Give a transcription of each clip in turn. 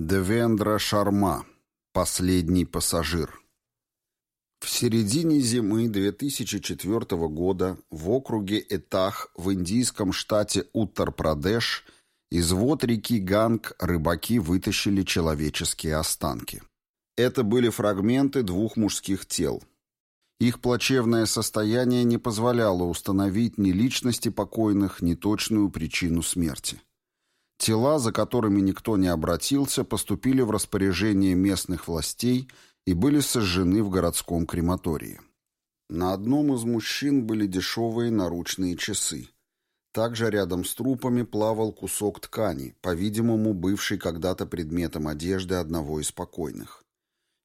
Девендра Шарма. Последний пассажир. В середине зимы 2004 года в округе Этах в индийском штате Уттар-Прадеш из вод реки Ганг рыбаки вытащили человеческие останки. Это были фрагменты двух мужских тел. Их плачевное состояние не позволяло установить ни личности покойных, ни точную причину смерти. Тела, за которыми никто не обратился, поступили в распоряжение местных властей и были сожжены в городском крематории. На одном из мужчин были дешевые наручные часы. Также рядом с трупами плавал кусок ткани, по-видимому, бывший когда-то предметом одежды одного из покойных.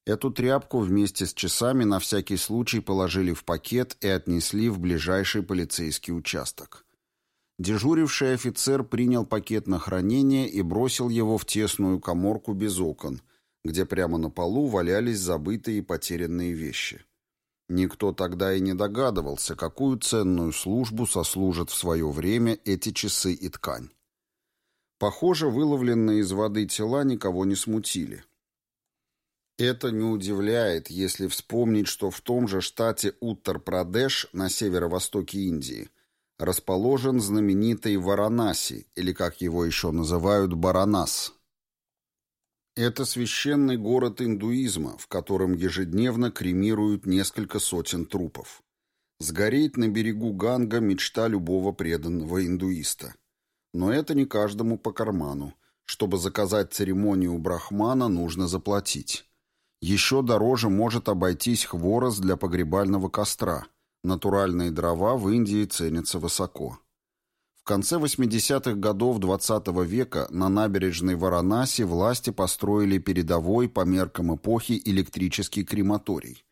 Эту тряпку вместе с часами на всякий случай положили в пакет и отнесли в ближайший полицейский участок. Дежуривший офицер принял пакет на хранение и бросил его в тесную коморку без окон, где прямо на полу валялись забытые и потерянные вещи. Никто тогда и не догадывался, какую ценную службу сослужат в свое время эти часы и ткань. Похоже, выловленные из воды тела никого не смутили. Это не удивляет, если вспомнить, что в том же штате Уттар-Прадеш на северо-востоке Индии расположен знаменитый Варанаси, или как его еще называют Баранас. Это священный город индуизма, в котором ежедневно кремируют несколько сотен трупов. Сгореть на берегу Ганга – мечта любого преданного индуиста. Но это не каждому по карману. Чтобы заказать церемонию брахмана, нужно заплатить. Еще дороже может обойтись хворост для погребального костра – Натуральные дрова в Индии ценятся высоко. В конце 80-х годов XX -го века на набережной Варанаси власти построили передовой по меркам эпохи электрический крематорий.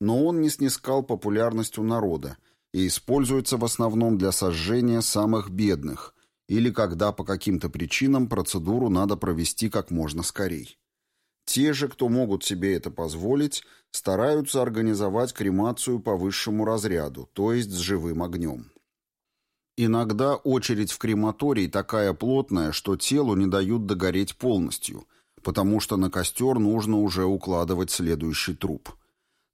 Но он не снискал популярность у народа и используется в основном для сожжения самых бедных или когда по каким-то причинам процедуру надо провести как можно скорей. Те же, кто могут себе это позволить, стараются организовать кремацию по высшему разряду, то есть с живым огнем. Иногда очередь в крематорий такая плотная, что телу не дают догореть полностью, потому что на костер нужно уже укладывать следующий труп.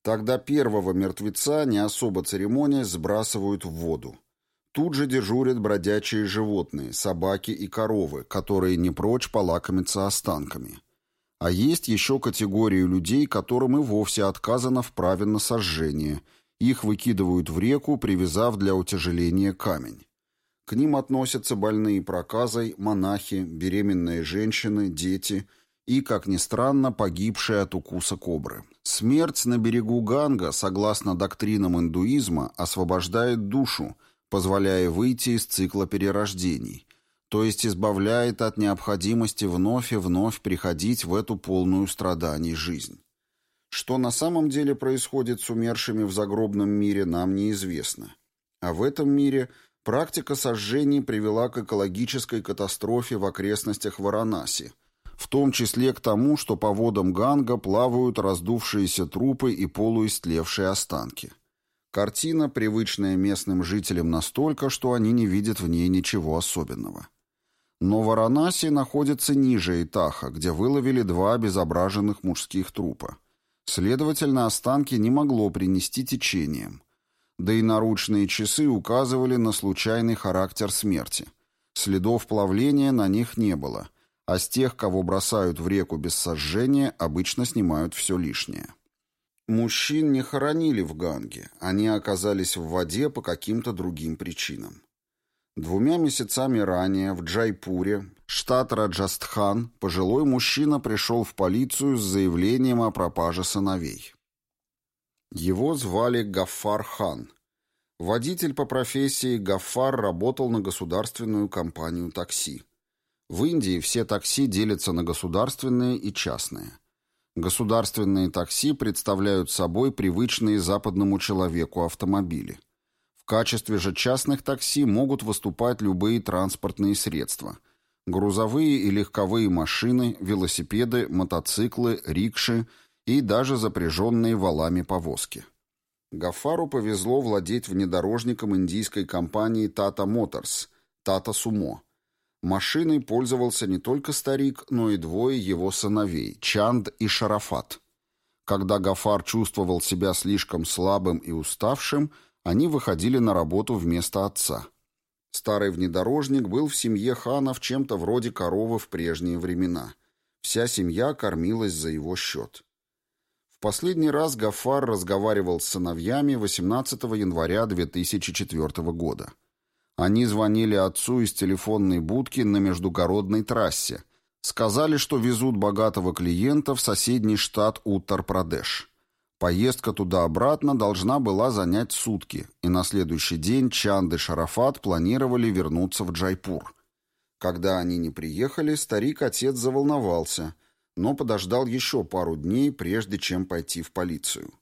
Тогда первого мертвеца, не особо церемония, сбрасывают в воду. Тут же дежурят бродячие животные, собаки и коровы, которые не прочь полакомиться останками. А есть еще категорию людей, которым и вовсе отказано в праве на сожжение. Их выкидывают в реку, привязав для утяжеления камень. К ним относятся больные проказой, монахи, беременные женщины, дети и, как ни странно, погибшие от укуса кобры. Смерть на берегу Ганга, согласно доктринам индуизма, освобождает душу, позволяя выйти из цикла перерождений, то есть избавляет от необходимости вновь и вновь приходить в эту полную страданий жизнь. Что на самом деле происходит с умершими в загробном мире, нам неизвестно. А в этом мире практика сожжений привела к экологической катастрофе в окрестностях Варанаси, в том числе к тому, что по водам Ганга плавают раздувшиеся трупы и полуистлевшие останки. Картина, привычная местным жителям настолько, что они не видят в ней ничего особенного. Но Варанаси находится ниже Итаха, где выловили два обезображенных мужских трупа. Следовательно, останки не могло принести течением. Да и наручные часы указывали на случайный характер смерти. Следов плавления на них не было, а с тех, кого бросают в реку без сожжения, обычно снимают все лишнее. Мужчин не хоронили в Ганге, они оказались в воде по каким-то другим причинам. Двумя месяцами ранее в Джайпуре, штат Раджастхан, пожилой мужчина пришел в полицию с заявлением о пропаже сыновей. Его звали Гафар Хан. Водитель по профессии Гафар работал на государственную компанию такси. В Индии все такси делятся на государственные и частные. Государственные такси представляют собой привычные западному человеку автомобили – качестве же частных такси могут выступать любые транспортные средства. Грузовые и легковые машины, велосипеды, мотоциклы, рикши и даже запряженные валами повозки. Гафару повезло владеть внедорожником индийской компании Tata Motors, Tata Sumo. Машиной пользовался не только старик, но и двое его сыновей, Чанд и Шарафат. Когда Гафар чувствовал себя слишком слабым и уставшим, они выходили на работу вместо отца. Старый внедорожник был в семье ханов чем-то вроде коровы в прежние времена. Вся семья кормилась за его счет. В последний раз Гафар разговаривал с сыновьями 18 января 2004 года. Они звонили отцу из телефонной будки на междугородной трассе. Сказали, что везут богатого клиента в соседний штат Уттар-Прадеш. Поездка туда-обратно должна была занять сутки, и на следующий день Чанд и Шарафат планировали вернуться в Джайпур. Когда они не приехали, старик-отец заволновался, но подождал еще пару дней, прежде чем пойти в полицию.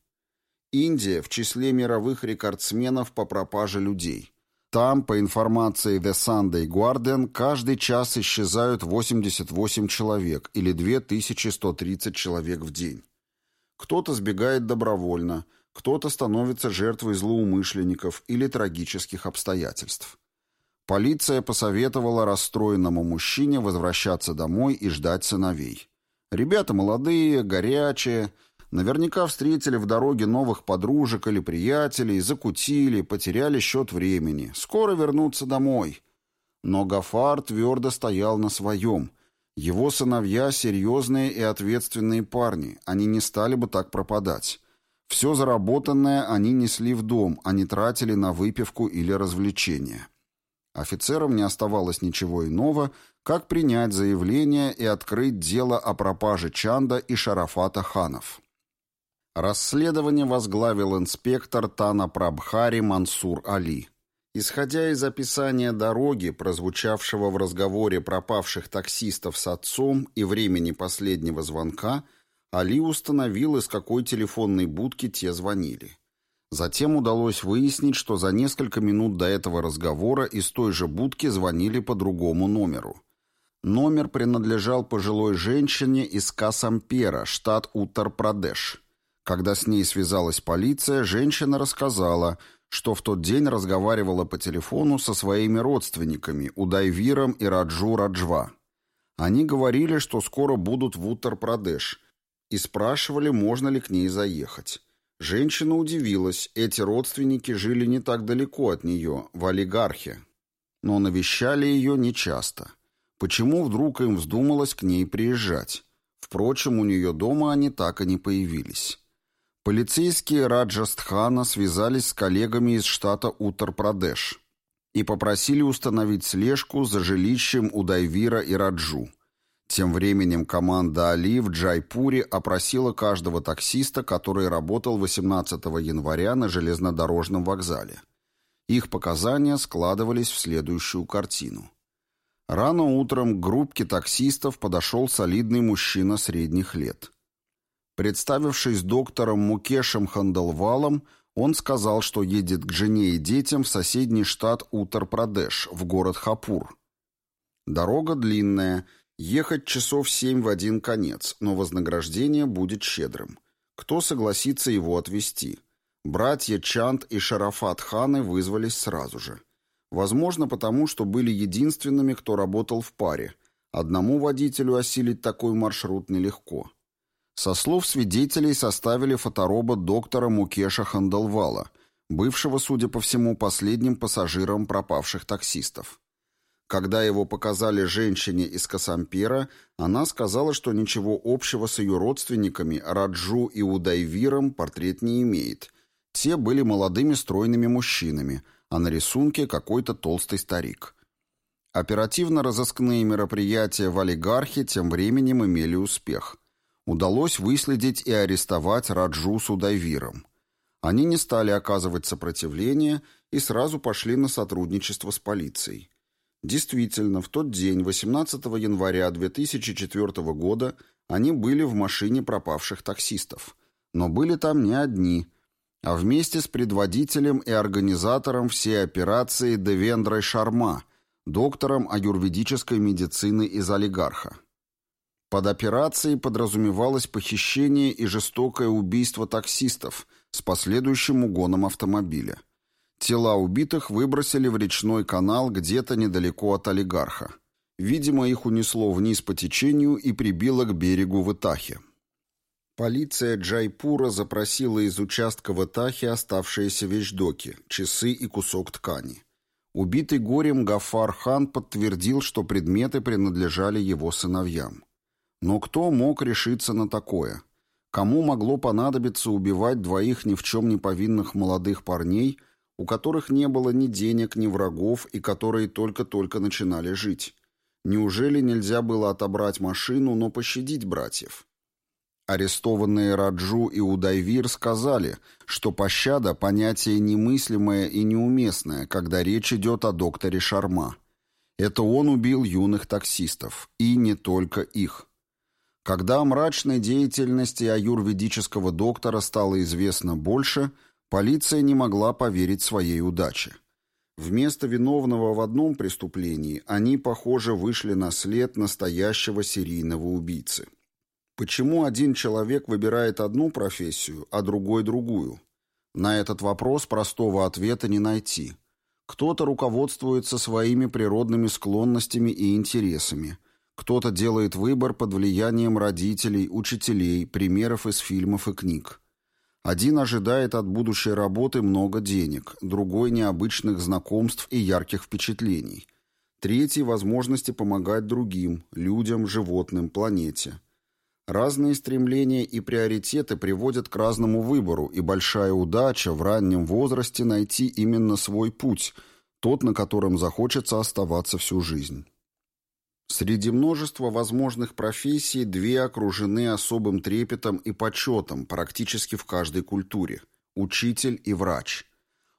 Индия в числе мировых рекордсменов по пропаже людей. Там, по информации The Sunday Guardian, каждый час исчезают 88 человек или 2130 человек в день. Кто-то сбегает добровольно, кто-то становится жертвой злоумышленников или трагических обстоятельств. Полиция посоветовала расстроенному мужчине возвращаться домой и ждать сыновей. Ребята молодые, горячие, наверняка встретили в дороге новых подружек или приятелей, закутили, потеряли счет времени. Скоро вернутся домой. Но Гафар твердо стоял на своем – его сыновья серьезные и ответственные парни, они не стали бы так пропадать. Все заработанное они несли в дом, а не тратили на выпивку или развлечения. Офицерам не оставалось ничего иного, как принять заявление и открыть дело о пропаже Чанда и Шарафата ханов. Расследование возглавил инспектор Тана Прабхари Мансур Али. Исходя из описания дороги, прозвучавшего в разговоре пропавших таксистов с отцом и времени последнего звонка, Али установил, из какой телефонной будки те звонили. Затем удалось выяснить, что за несколько минут до этого разговора из той же будки звонили по другому номеру. Номер принадлежал пожилой женщине из Касампера, штат Уттар-Прадеш. Когда с ней связалась полиция, женщина рассказала – что в тот день разговаривала по телефону со своими родственниками Удайвиром и Раджу Раджва. Они говорили, что скоро будут в Уттар-Прадеш, и спрашивали, можно ли к ней заехать. Женщина удивилась, эти родственники жили не так далеко от нее, в олигархе, но навещали ее нечасто. Почему вдруг им вздумалось к ней приезжать? Впрочем, у нее дома они так и не появились. Полицейские Раджастхана связались с коллегами из штата Уттар-Прадеш и попросили установить слежку за жилищем Удайвира и Раджу. Тем временем команда Али в Джайпуре опросила каждого таксиста, который работал 18 января на железнодорожном вокзале. Их показания складывались в следующую картину. Рано утром к группке таксистов подошел солидный мужчина средних лет – Представившись доктором Мукешем Хандалвалом, он сказал, что едет к жене и детям в соседний штат Утар-Прадеш, в город Хапур. Дорога длинная, ехать часов семь в один конец, но вознаграждение будет щедрым. Кто согласится его отвезти? Братья Чанд и Шарафат Ханы вызвались сразу же. Возможно, потому что были единственными, кто работал в паре. Одному водителю осилить такой маршрут нелегко. Со слов свидетелей составили фоторобот доктора Мукеша Хандалвала, бывшего, судя по всему, последним пассажиром пропавших таксистов. Когда его показали женщине из Касампера, она сказала, что ничего общего с ее родственниками Раджу и Удайвиром портрет не имеет. Те были молодыми стройными мужчинами, а на рисунке какой-то толстый старик. Оперативно-розыскные мероприятия в олигархе тем временем имели успех – удалось выследить и арестовать Раджу с Удайвиром. Они не стали оказывать сопротивление и сразу пошли на сотрудничество с полицией. Действительно, в тот день, 18 января 2004 года, они были в машине пропавших таксистов. Но были там не одни, а вместе с предводителем и организатором всей операции Девендрой Шарма, доктором аюрведической медицины из олигарха. Под операцией подразумевалось похищение и жестокое убийство таксистов с последующим угоном автомобиля. Тела убитых выбросили в речной канал где-то недалеко от олигарха. Видимо, их унесло вниз по течению и прибило к берегу в. Полиция Джайпура запросила из участка в Итахе оставшиеся вещдоки, часы и кусок ткани. Убитый горем Гафар хан подтвердил, что предметы принадлежали его сыновьям. Но кто мог решиться на такое? Кому могло понадобиться убивать двоих ни в чем не повинных молодых парней, у которых не было ни денег, ни врагов и которые только-только начинали жить? Неужели нельзя было отобрать машину, но пощадить братьев? Арестованные Раджу и Удайвир сказали, что пощада – понятие немыслимое и неуместное, когда речь идет о докторе Шарма. Это он убил юных таксистов, и не только их. Когда о мрачной деятельности аюрведического доктора стало известно больше, полиция не могла поверить своей удаче. Вместо виновного в одном преступлении они, похоже, вышли на след настоящего серийного убийцы. Почему один человек выбирает одну профессию, а другой другую? На этот вопрос простого ответа не найти. Кто-то руководствуется своими природными склонностями и интересами. Кто-то делает выбор под влиянием родителей, учителей, примеров из фильмов и книг. Один ожидает от будущей работы много денег, другой – необычных знакомств и ярких впечатлений. Третий – возможности помогать другим, людям, животным, планете – Разные стремления и приоритеты приводят к разному выбору, и большая удача в раннем возрасте найти именно свой путь, тот, на котором захочется оставаться всю жизнь. Среди множества возможных профессий две окружены особым трепетом и почетом практически в каждой культуре – учитель и врач.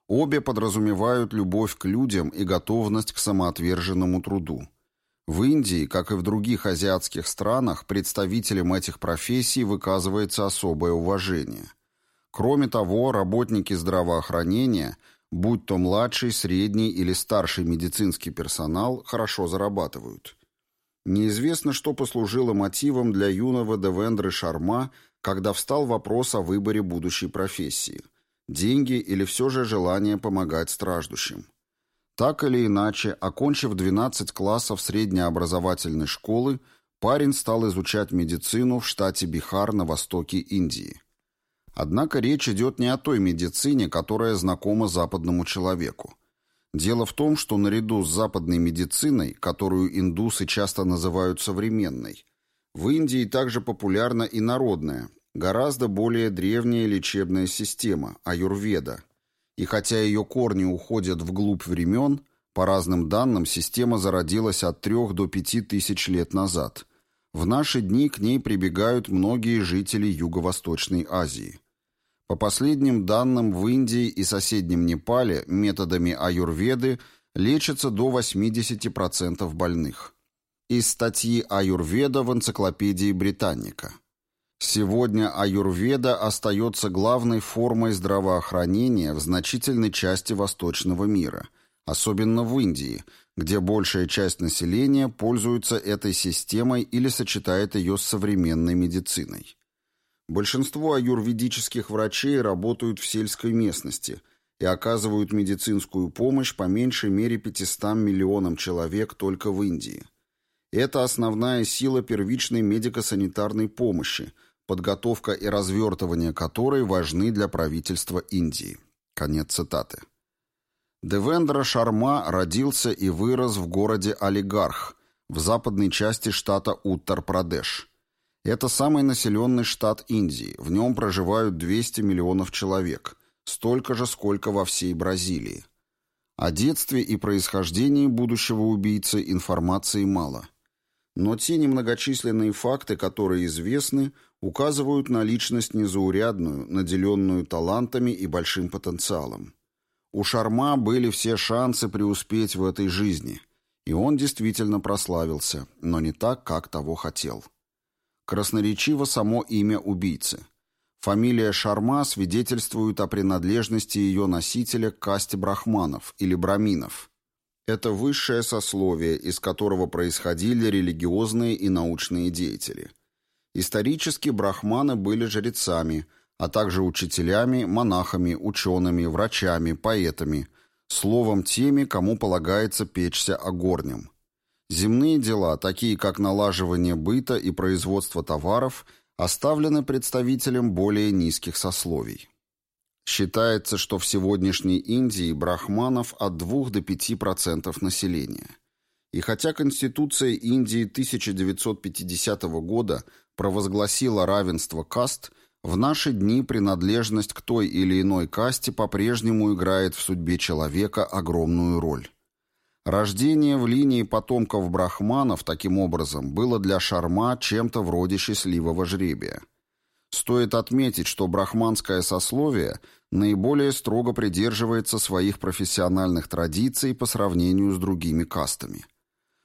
Обе подразумевают любовь к людям и готовность к самоотверженному труду. В Индии, как и в других азиатских странах, представителям этих профессий выказывается особое уважение. Кроме того, работники здравоохранения, будь то младший, средний или старший медицинский персонал, хорошо зарабатывают. Неизвестно, что послужило мотивом для юного Девендры Шарма, когда встал вопрос о выборе будущей профессии – деньги или все же желание помогать страждущим. Так или иначе, окончив 12 классов среднеобразовательной школы, парень стал изучать медицину в штате Бихар на востоке Индии. Однако речь идет не о той медицине, которая знакома западному человеку. Дело в том, что наряду с западной медициной, которую индусы часто называют современной, в Индии также популярна и народная, гораздо более древняя лечебная система – аюрведа – и хотя ее корни уходят вглубь времен, по разным данным, система зародилась от 3 до 5 тысяч лет назад. В наши дни к ней прибегают многие жители Юго-Восточной Азии. По последним данным, в Индии и соседнем Непале методами аюрведы лечатся до 80% больных. Из статьи «Аюрведа» в энциклопедии «Британника». Сегодня аюрведа остается главной формой здравоохранения в значительной части восточного мира, особенно в Индии, где большая часть населения пользуется этой системой или сочетает ее с современной медициной. Большинство аюрведических врачей работают в сельской местности и оказывают медицинскую помощь по меньшей мере 500 миллионам человек только в Индии. Это основная сила первичной медико-санитарной помощи – подготовка и развертывание которой важны для правительства Индии. Конец цитаты. Девендра Шарма родился и вырос в городе Алигарх, в западной части штата Уттар-Прадеш. Это самый населенный штат Индии, в нем проживают 200 миллионов человек, столько же, сколько во всей Бразилии. О детстве и происхождении будущего убийцы информации мало. Но те немногочисленные факты, которые известны, указывают на личность незаурядную, наделенную талантами и большим потенциалом. У Шарма были все шансы преуспеть в этой жизни, и он действительно прославился, но не так, как того хотел. Красноречиво само имя убийцы. Фамилия Шарма свидетельствует о принадлежности ее носителя к касте брахманов или браминов. Это высшее сословие, из которого происходили религиозные и научные деятели – Исторически брахманы были жрецами, а также учителями, монахами, учеными, врачами, поэтами, словом, теми, кому полагается печься о горнем. Земные дела, такие как налаживание быта и производство товаров, оставлены представителям более низких сословий. Считается, что в сегодняшней Индии брахманов от 2 до 5% населения. И хотя Конституция Индии 1950 года провозгласила равенство каст, в наши дни принадлежность к той или иной касте по-прежнему играет в судьбе человека огромную роль. Рождение в линии потомков брахманов, таким образом, было для Шарма чем-то вроде счастливого жребия. Стоит отметить, что брахманское сословие наиболее строго придерживается своих профессиональных традиций по сравнению с другими кастами.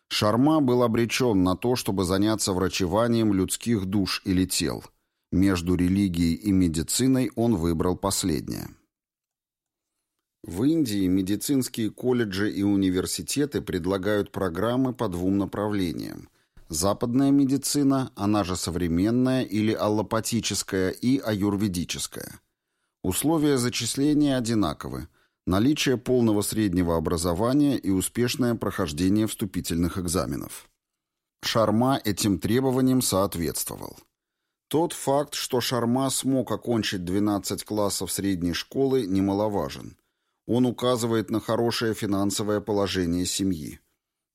Шарма был обречен на то, чтобы заняться врачеванием людских душ или тел. Между религией и медициной он выбрал последнее. В Индии медицинские колледжи и университеты предлагают программы по двум направлениям. Западная медицина, она же современная или аллопатическая и аюрведическая. Условия зачисления одинаковы. Наличие полного среднего образования и успешное прохождение вступительных экзаменов. Шарма этим требованиям соответствовал. Тот факт, что Шарма смог окончить 12 классов средней школы, немаловажен – он указывает на хорошее финансовое положение семьи.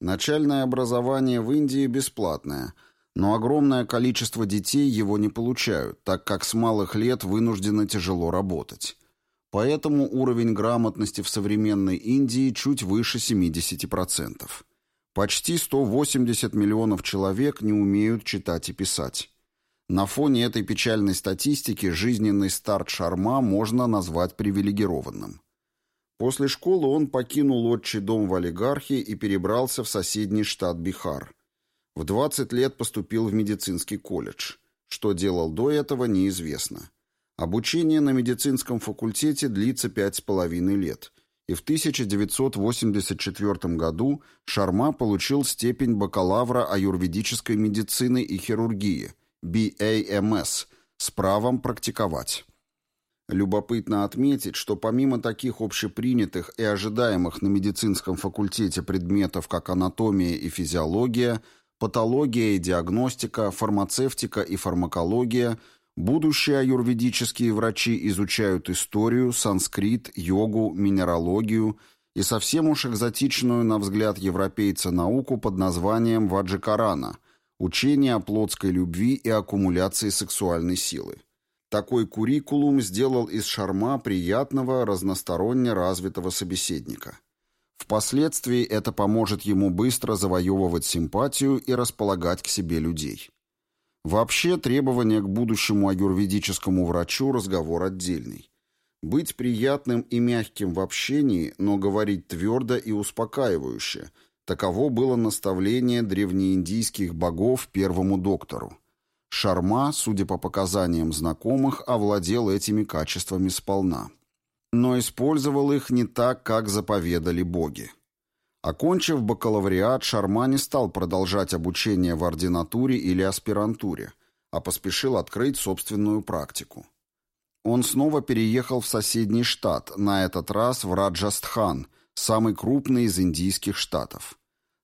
Начальное образование в Индии бесплатное, но огромное количество детей его не получают, так как с малых лет вынуждены тяжело работать. Поэтому уровень грамотности в современной Индии чуть выше 70%. Почти 180 миллионов человек не умеют читать и писать. На фоне этой печальной статистики жизненный старт Шарма можно назвать привилегированным. После школы он покинул отчий дом в олигархии и перебрался в соседний штат Бихар. В 20 лет поступил в медицинский колледж. Что делал до этого, неизвестно. Обучение на медицинском факультете длится пять с половиной лет, и в 1984 году Шарма получил степень бакалавра аюрведической медицины и хирургии, BAMS, с правом практиковать. Любопытно отметить, что помимо таких общепринятых и ожидаемых на медицинском факультете предметов, как анатомия и физиология, патология и диагностика, фармацевтика и фармакология, будущие аюрведические врачи изучают историю, санскрит, йогу, минералогию и совсем уж экзотичную, на взгляд европейца, науку под названием ваджикарана – учение о плотской любви и аккумуляции сексуальной силы. Такой куррикулум сделал из Шарма приятного, разносторонне развитого собеседника. Впоследствии это поможет ему быстро завоевывать симпатию и располагать к себе людей. Вообще, требования к будущему аюрведическому врачу – разговор отдельный. Быть приятным и мягким в общении, но говорить твердо и успокаивающе – таково было наставление древнеиндийских богов первому доктору. Шарма, судя по показаниям знакомых, овладел этими качествами сполна. Но использовал их не так, как заповедали боги. Окончив бакалавриат, Шарма не стал продолжать обучение в ординатуре или аспирантуре, а поспешил открыть собственную практику. Он снова переехал в соседний штат, на этот раз в Раджастхан, самый крупный из индийских штатов.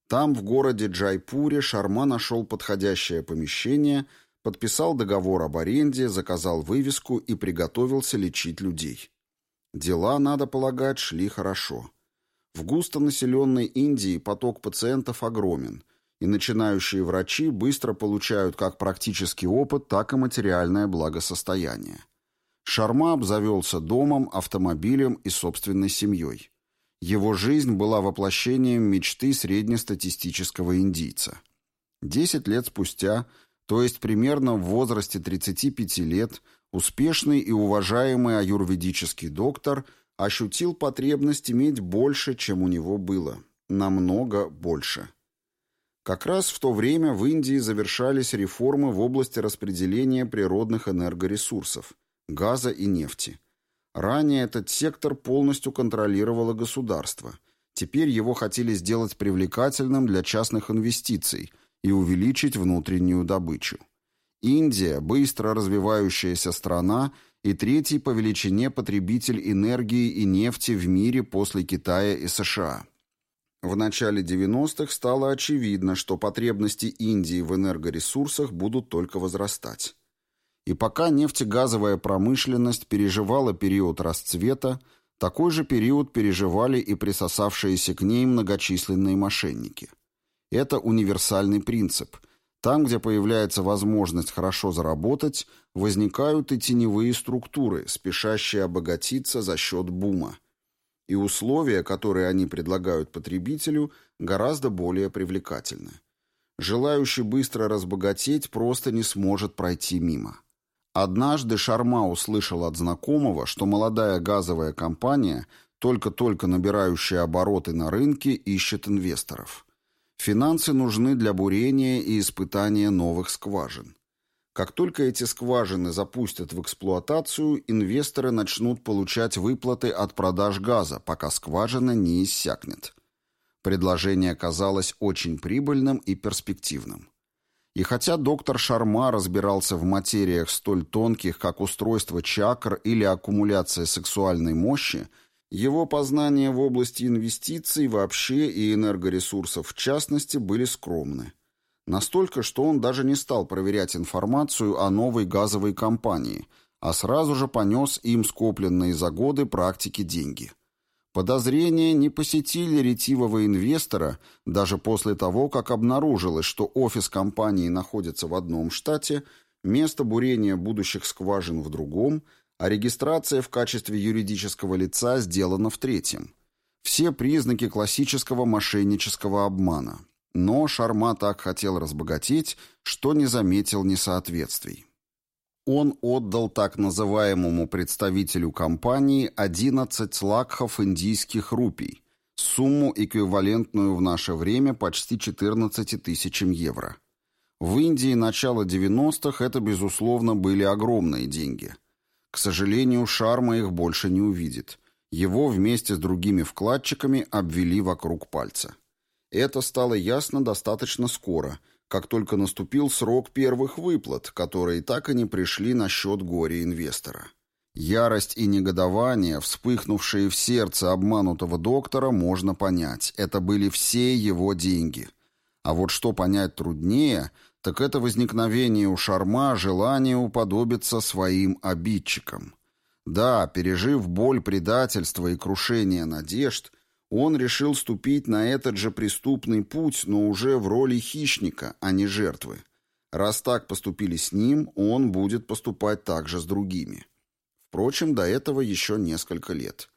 Там, в городе Джайпуре, Шарма нашел подходящее помещение – подписал договор об аренде, заказал вывеску и приготовился лечить людей. Дела, надо полагать, шли хорошо. В густонаселенной Индии поток пациентов огромен, и начинающие врачи быстро получают как практический опыт, так и материальное благосостояние. Шарма обзавелся домом, автомобилем и собственной семьей. Его жизнь была воплощением мечты среднестатистического индийца. Десять лет спустя – то есть примерно в возрасте 35 лет, успешный и уважаемый аюрведический доктор ощутил потребность иметь больше, чем у него было. Намного больше. Как раз в то время в Индии завершались реформы в области распределения природных энергоресурсов, газа и нефти. Ранее этот сектор полностью контролировало государство. Теперь его хотели сделать привлекательным для частных инвестиций – и увеличить внутреннюю добычу. Индия – быстро развивающаяся страна и третий по величине потребитель энергии и нефти в мире после Китая и США. В начале 90-х стало очевидно, что потребности Индии в энергоресурсах будут только возрастать. И пока нефтегазовая промышленность переживала период расцвета, такой же период переживали и присосавшиеся к ней многочисленные мошенники. Это универсальный принцип. Там, где появляется возможность хорошо заработать, возникают и теневые структуры, спешащие обогатиться за счет бума. И условия, которые они предлагают потребителю, гораздо более привлекательны. Желающий быстро разбогатеть просто не сможет пройти мимо. Однажды Шарма услышал от знакомого, что молодая газовая компания, только-только набирающая обороты на рынке, ищет инвесторов. Финансы нужны для бурения и испытания новых скважин. Как только эти скважины запустят в эксплуатацию, инвесторы начнут получать выплаты от продаж газа, пока скважина не иссякнет. Предложение казалось очень прибыльным и перспективным. И хотя доктор Шарма разбирался в материях столь тонких, как устройство чакр или аккумуляция сексуальной мощи, его познания в области инвестиций вообще и энергоресурсов в частности были скромны. Настолько, что он даже не стал проверять информацию о новой газовой компании, а сразу же понес им скопленные за годы практики деньги – Подозрения не посетили ретивого инвестора даже после того, как обнаружилось, что офис компании находится в одном штате, место бурения будущих скважин в другом, а регистрация в качестве юридического лица сделана в третьем. Все признаки классического мошеннического обмана. Но Шарма так хотел разбогатеть, что не заметил несоответствий он отдал так называемому представителю компании 11 лакхов индийских рупий, сумму, эквивалентную в наше время почти 14 тысячам евро. В Индии начала 90-х это, безусловно, были огромные деньги. К сожалению, Шарма их больше не увидит. Его вместе с другими вкладчиками обвели вокруг пальца. Это стало ясно достаточно скоро – как только наступил срок первых выплат, которые так и не пришли на счет горе-инвестора. Ярость и негодование, вспыхнувшие в сердце обманутого доктора, можно понять. Это были все его деньги. А вот что понять труднее, так это возникновение у Шарма желания уподобиться своим обидчикам. Да, пережив боль предательства и крушение надежд, он решил ступить на этот же преступный путь, но уже в роли хищника, а не жертвы. Раз так поступили с ним, он будет поступать так же с другими. Впрочем, до этого еще несколько лет.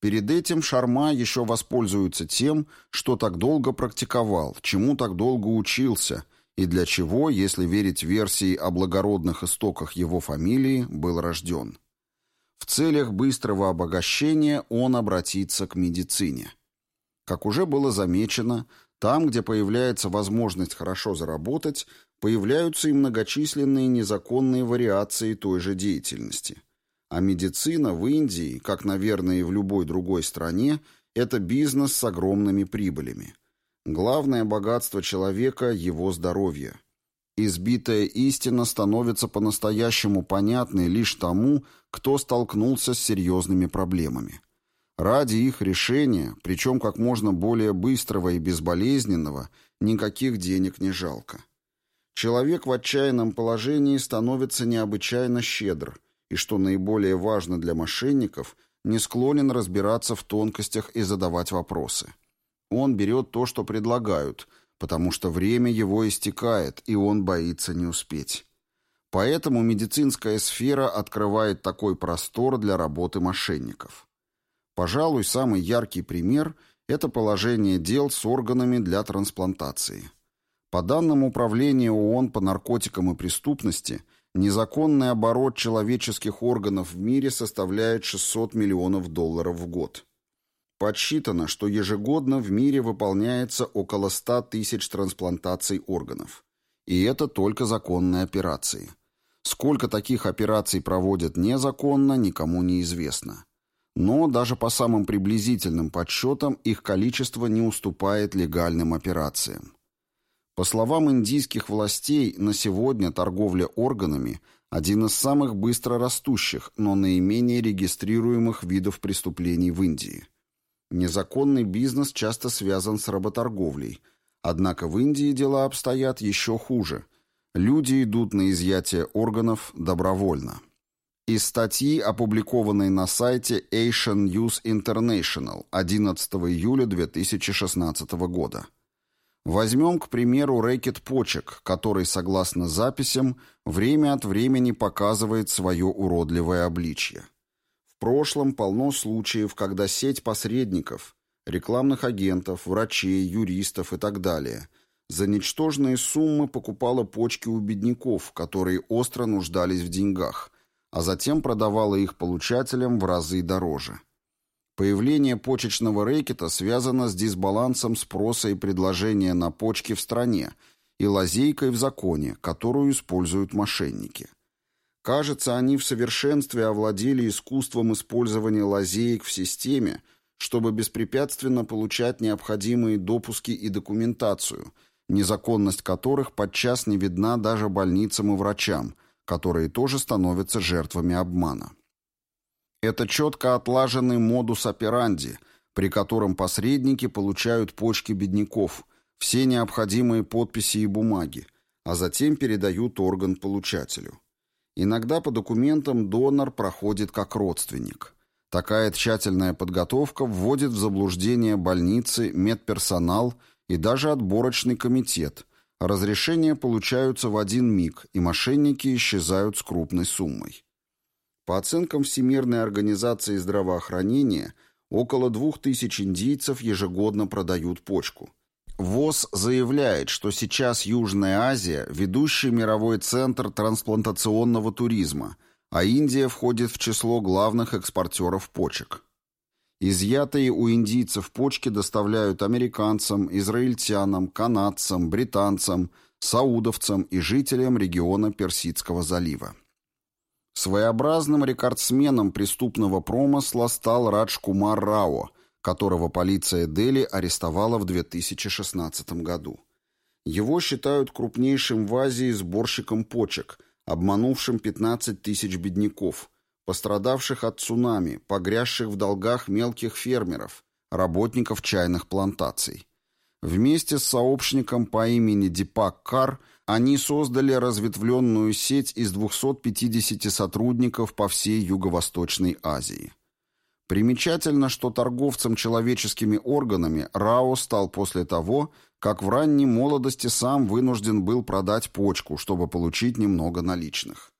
Перед этим Шарма еще воспользуется тем, что так долго практиковал, чему так долго учился и для чего, если верить версии о благородных истоках его фамилии, был рожден. В целях быстрого обогащения он обратится к медицине. Как уже было замечено, там, где появляется возможность хорошо заработать, появляются и многочисленные незаконные вариации той же деятельности. А медицина в Индии, как, наверное, и в любой другой стране, это бизнес с огромными прибылями. Главное богатство человека – его здоровье. Избитая истина становится по-настоящему понятной лишь тому, кто столкнулся с серьезными проблемами. Ради их решения, причем как можно более быстрого и безболезненного, никаких денег не жалко. Человек в отчаянном положении становится необычайно щедр, и, что наиболее важно для мошенников, не склонен разбираться в тонкостях и задавать вопросы. Он берет то, что предлагают – потому что время его истекает, и он боится не успеть. Поэтому медицинская сфера открывает такой простор для работы мошенников. Пожалуй, самый яркий пример – это положение дел с органами для трансплантации. По данным Управления ООН по наркотикам и преступности, незаконный оборот человеческих органов в мире составляет 600 миллионов долларов в год. Подсчитано, что ежегодно в мире выполняется около 100 тысяч трансплантаций органов. И это только законные операции. Сколько таких операций проводят незаконно, никому не известно. Но даже по самым приблизительным подсчетам их количество не уступает легальным операциям. По словам индийских властей, на сегодня торговля органами – один из самых быстро растущих, но наименее регистрируемых видов преступлений в Индии – Незаконный бизнес часто связан с работорговлей. Однако в Индии дела обстоят еще хуже. Люди идут на изъятие органов добровольно. Из статьи, опубликованной на сайте Asian News International 11 июля 2016 года. Возьмем, к примеру, рэкет почек, который, согласно записям, время от времени показывает свое уродливое обличье. Прошлом полно случаев, когда сеть посредников, рекламных агентов, врачей, юристов и так далее за ничтожные суммы покупала почки у бедняков, которые остро нуждались в деньгах, а затем продавала их получателям в разы дороже. Появление почечного рэкета связано с дисбалансом спроса и предложения на почки в стране и лазейкой в законе, которую используют мошенники. Кажется, они в совершенстве овладели искусством использования лазеек в системе, чтобы беспрепятственно получать необходимые допуски и документацию, незаконность которых подчас не видна даже больницам и врачам, которые тоже становятся жертвами обмана. Это четко отлаженный модус операнди, при котором посредники получают почки бедняков, все необходимые подписи и бумаги, а затем передают орган получателю. Иногда по документам донор проходит как родственник. Такая тщательная подготовка вводит в заблуждение больницы, медперсонал и даже отборочный комитет – Разрешения получаются в один миг, и мошенники исчезают с крупной суммой. По оценкам Всемирной организации здравоохранения, около двух тысяч индийцев ежегодно продают почку. ВОЗ заявляет, что сейчас Южная Азия – ведущий мировой центр трансплантационного туризма, а Индия входит в число главных экспортеров почек. Изъятые у индийцев почки доставляют американцам, израильтянам, канадцам, британцам, саудовцам и жителям региона Персидского залива. Своеобразным рекордсменом преступного промысла стал Радж Кумар Рао, которого полиция Дели арестовала в 2016 году. Его считают крупнейшим в Азии сборщиком почек, обманувшим 15 тысяч бедняков – пострадавших от цунами, погрязших в долгах мелких фермеров, работников чайных плантаций. Вместе с сообщником по имени Дипак Кар они создали разветвленную сеть из 250 сотрудников по всей Юго-Восточной Азии. Примечательно, что торговцем человеческими органами Рао стал после того, как в ранней молодости сам вынужден был продать почку, чтобы получить немного наличных.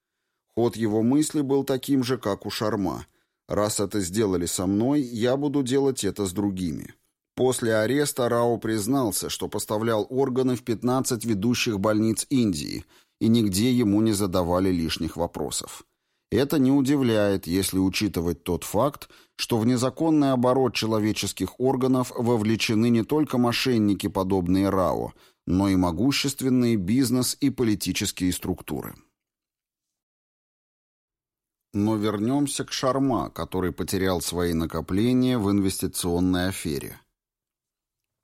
Ход его мысли был таким же, как у Шарма. «Раз это сделали со мной, я буду делать это с другими». После ареста Рао признался, что поставлял органы в 15 ведущих больниц Индии, и нигде ему не задавали лишних вопросов. Это не удивляет, если учитывать тот факт, что в незаконный оборот человеческих органов вовлечены не только мошенники, подобные Рао, но и могущественные бизнес и политические структуры. Но вернемся к Шарма, который потерял свои накопления в инвестиционной афере.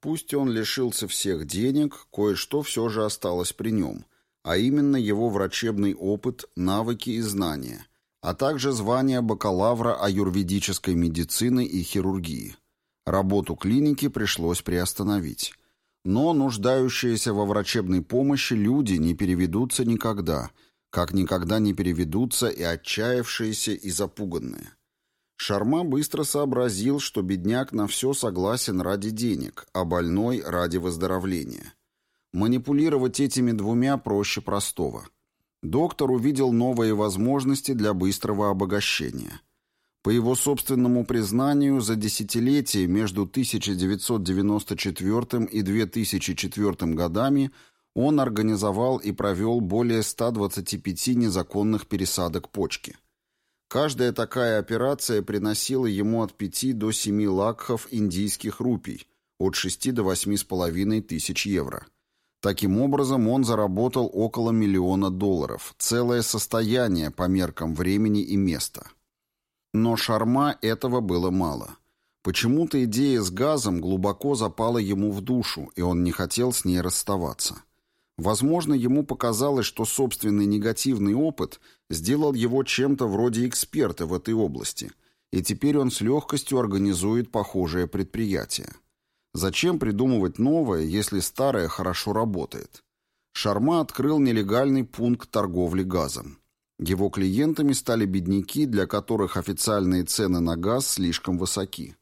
Пусть он лишился всех денег, кое-что все же осталось при нем, а именно его врачебный опыт, навыки и знания, а также звание бакалавра аюрведической медицины и хирургии. Работу клиники пришлось приостановить. Но нуждающиеся во врачебной помощи люди не переведутся никогда – как никогда не переведутся и отчаявшиеся, и запуганные. Шарма быстро сообразил, что бедняк на все согласен ради денег, а больной ради выздоровления. Манипулировать этими двумя проще простого. Доктор увидел новые возможности для быстрого обогащения. По его собственному признанию, за десятилетие между 1994 и 2004 годами – он организовал и провел более 125 незаконных пересадок почки. Каждая такая операция приносила ему от 5 до 7 лакхов индийских рупий, от 6 до 8,5 тысяч евро. Таким образом, он заработал около миллиона долларов, целое состояние по меркам времени и места. Но Шарма этого было мало. Почему-то идея с газом глубоко запала ему в душу, и он не хотел с ней расставаться. Возможно, ему показалось, что собственный негативный опыт сделал его чем-то вроде эксперта в этой области, и теперь он с легкостью организует похожее предприятие. Зачем придумывать новое, если старое хорошо работает? Шарма открыл нелегальный пункт торговли газом. Его клиентами стали бедняки, для которых официальные цены на газ слишком высоки.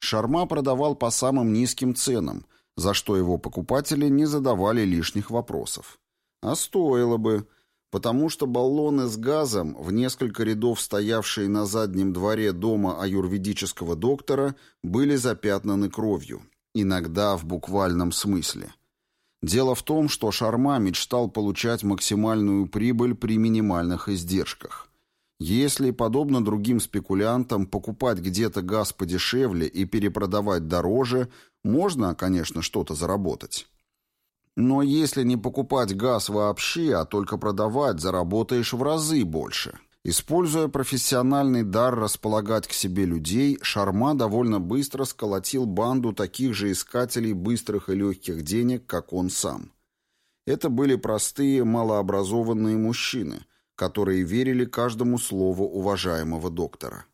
Шарма продавал по самым низким ценам, за что его покупатели не задавали лишних вопросов. А стоило бы, потому что баллоны с газом, в несколько рядов стоявшие на заднем дворе дома аюрведического доктора, были запятнаны кровью иногда в буквальном смысле. Дело в том, что Шарма мечтал получать максимальную прибыль при минимальных издержках. Если, подобно другим спекулянтам, покупать где-то газ подешевле и перепродавать дороже, можно, конечно, что-то заработать. Но если не покупать газ вообще, а только продавать, заработаешь в разы больше. Используя профессиональный дар располагать к себе людей, Шарма довольно быстро сколотил банду таких же искателей быстрых и легких денег, как он сам. Это были простые, малообразованные мужчины, которые верили каждому слову уважаемого доктора.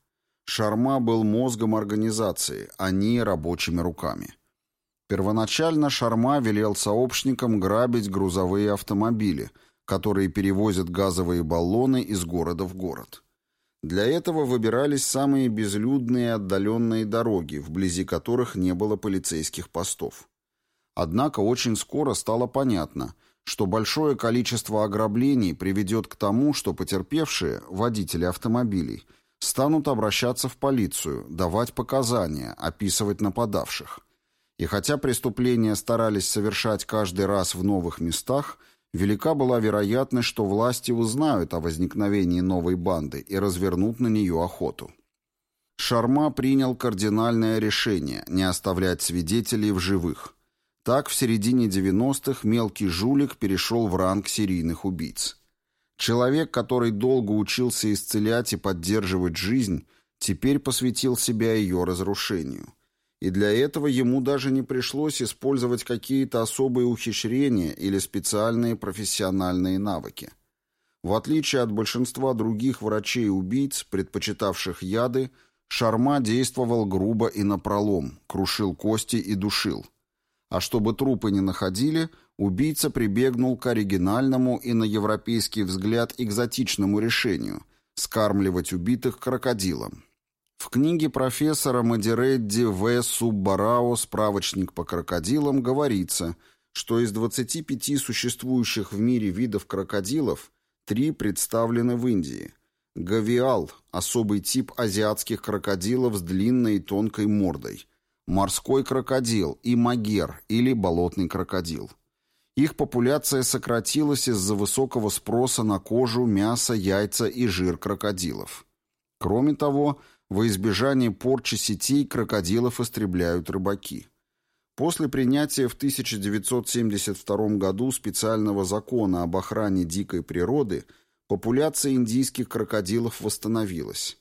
Шарма был мозгом организации, а не рабочими руками. Первоначально Шарма велел сообщникам грабить грузовые автомобили – которые перевозят газовые баллоны из города в город. Для этого выбирались самые безлюдные отдаленные дороги, вблизи которых не было полицейских постов. Однако очень скоро стало понятно, что большое количество ограблений приведет к тому, что потерпевшие, водители автомобилей, станут обращаться в полицию, давать показания, описывать нападавших. И хотя преступления старались совершать каждый раз в новых местах – Велика была вероятность, что власти узнают о возникновении новой банды и развернут на нее охоту. Шарма принял кардинальное решение не оставлять свидетелей в живых. Так, в середине 90-х мелкий жулик перешел в ранг серийных убийц. Человек, который долго учился исцелять и поддерживать жизнь, теперь посвятил себя ее разрушению – и для этого ему даже не пришлось использовать какие-то особые ухищрения или специальные профессиональные навыки. В отличие от большинства других врачей-убийц, предпочитавших яды, Шарма действовал грубо и напролом, крушил кости и душил. А чтобы трупы не находили, убийца прибегнул к оригинальному и на европейский взгляд экзотичному решению – скармливать убитых крокодилам. В книге профессора Мадиредди В. Суббарао «Справочник по крокодилам» говорится, что из 25 существующих в мире видов крокодилов три представлены в Индии. Гавиал – особый тип азиатских крокодилов с длинной и тонкой мордой. Морской крокодил и магер или болотный крокодил. Их популяция сократилась из-за высокого спроса на кожу, мясо, яйца и жир крокодилов. Кроме того, во избежание порчи сетей крокодилов истребляют рыбаки. После принятия в 1972 году специального закона об охране дикой природы популяция индийских крокодилов восстановилась.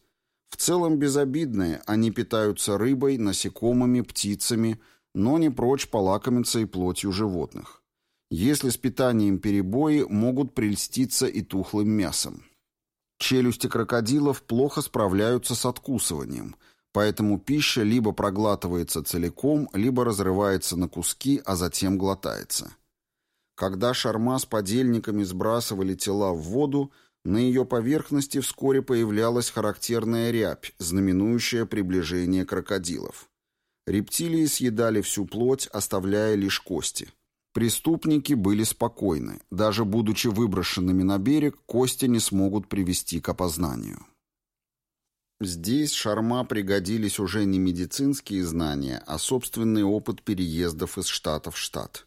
В целом безобидные, они питаются рыбой, насекомыми, птицами, но не прочь полакомиться и плотью животных. Если с питанием перебои, могут прельститься и тухлым мясом. Челюсти крокодилов плохо справляются с откусыванием, поэтому пища либо проглатывается целиком, либо разрывается на куски, а затем глотается. Когда шарма с подельниками сбрасывали тела в воду, на ее поверхности вскоре появлялась характерная рябь, знаменующая приближение крокодилов. Рептилии съедали всю плоть, оставляя лишь кости – Преступники были спокойны. Даже будучи выброшенными на берег, кости не смогут привести к опознанию. Здесь Шарма пригодились уже не медицинские знания, а собственный опыт переездов из штата в штат.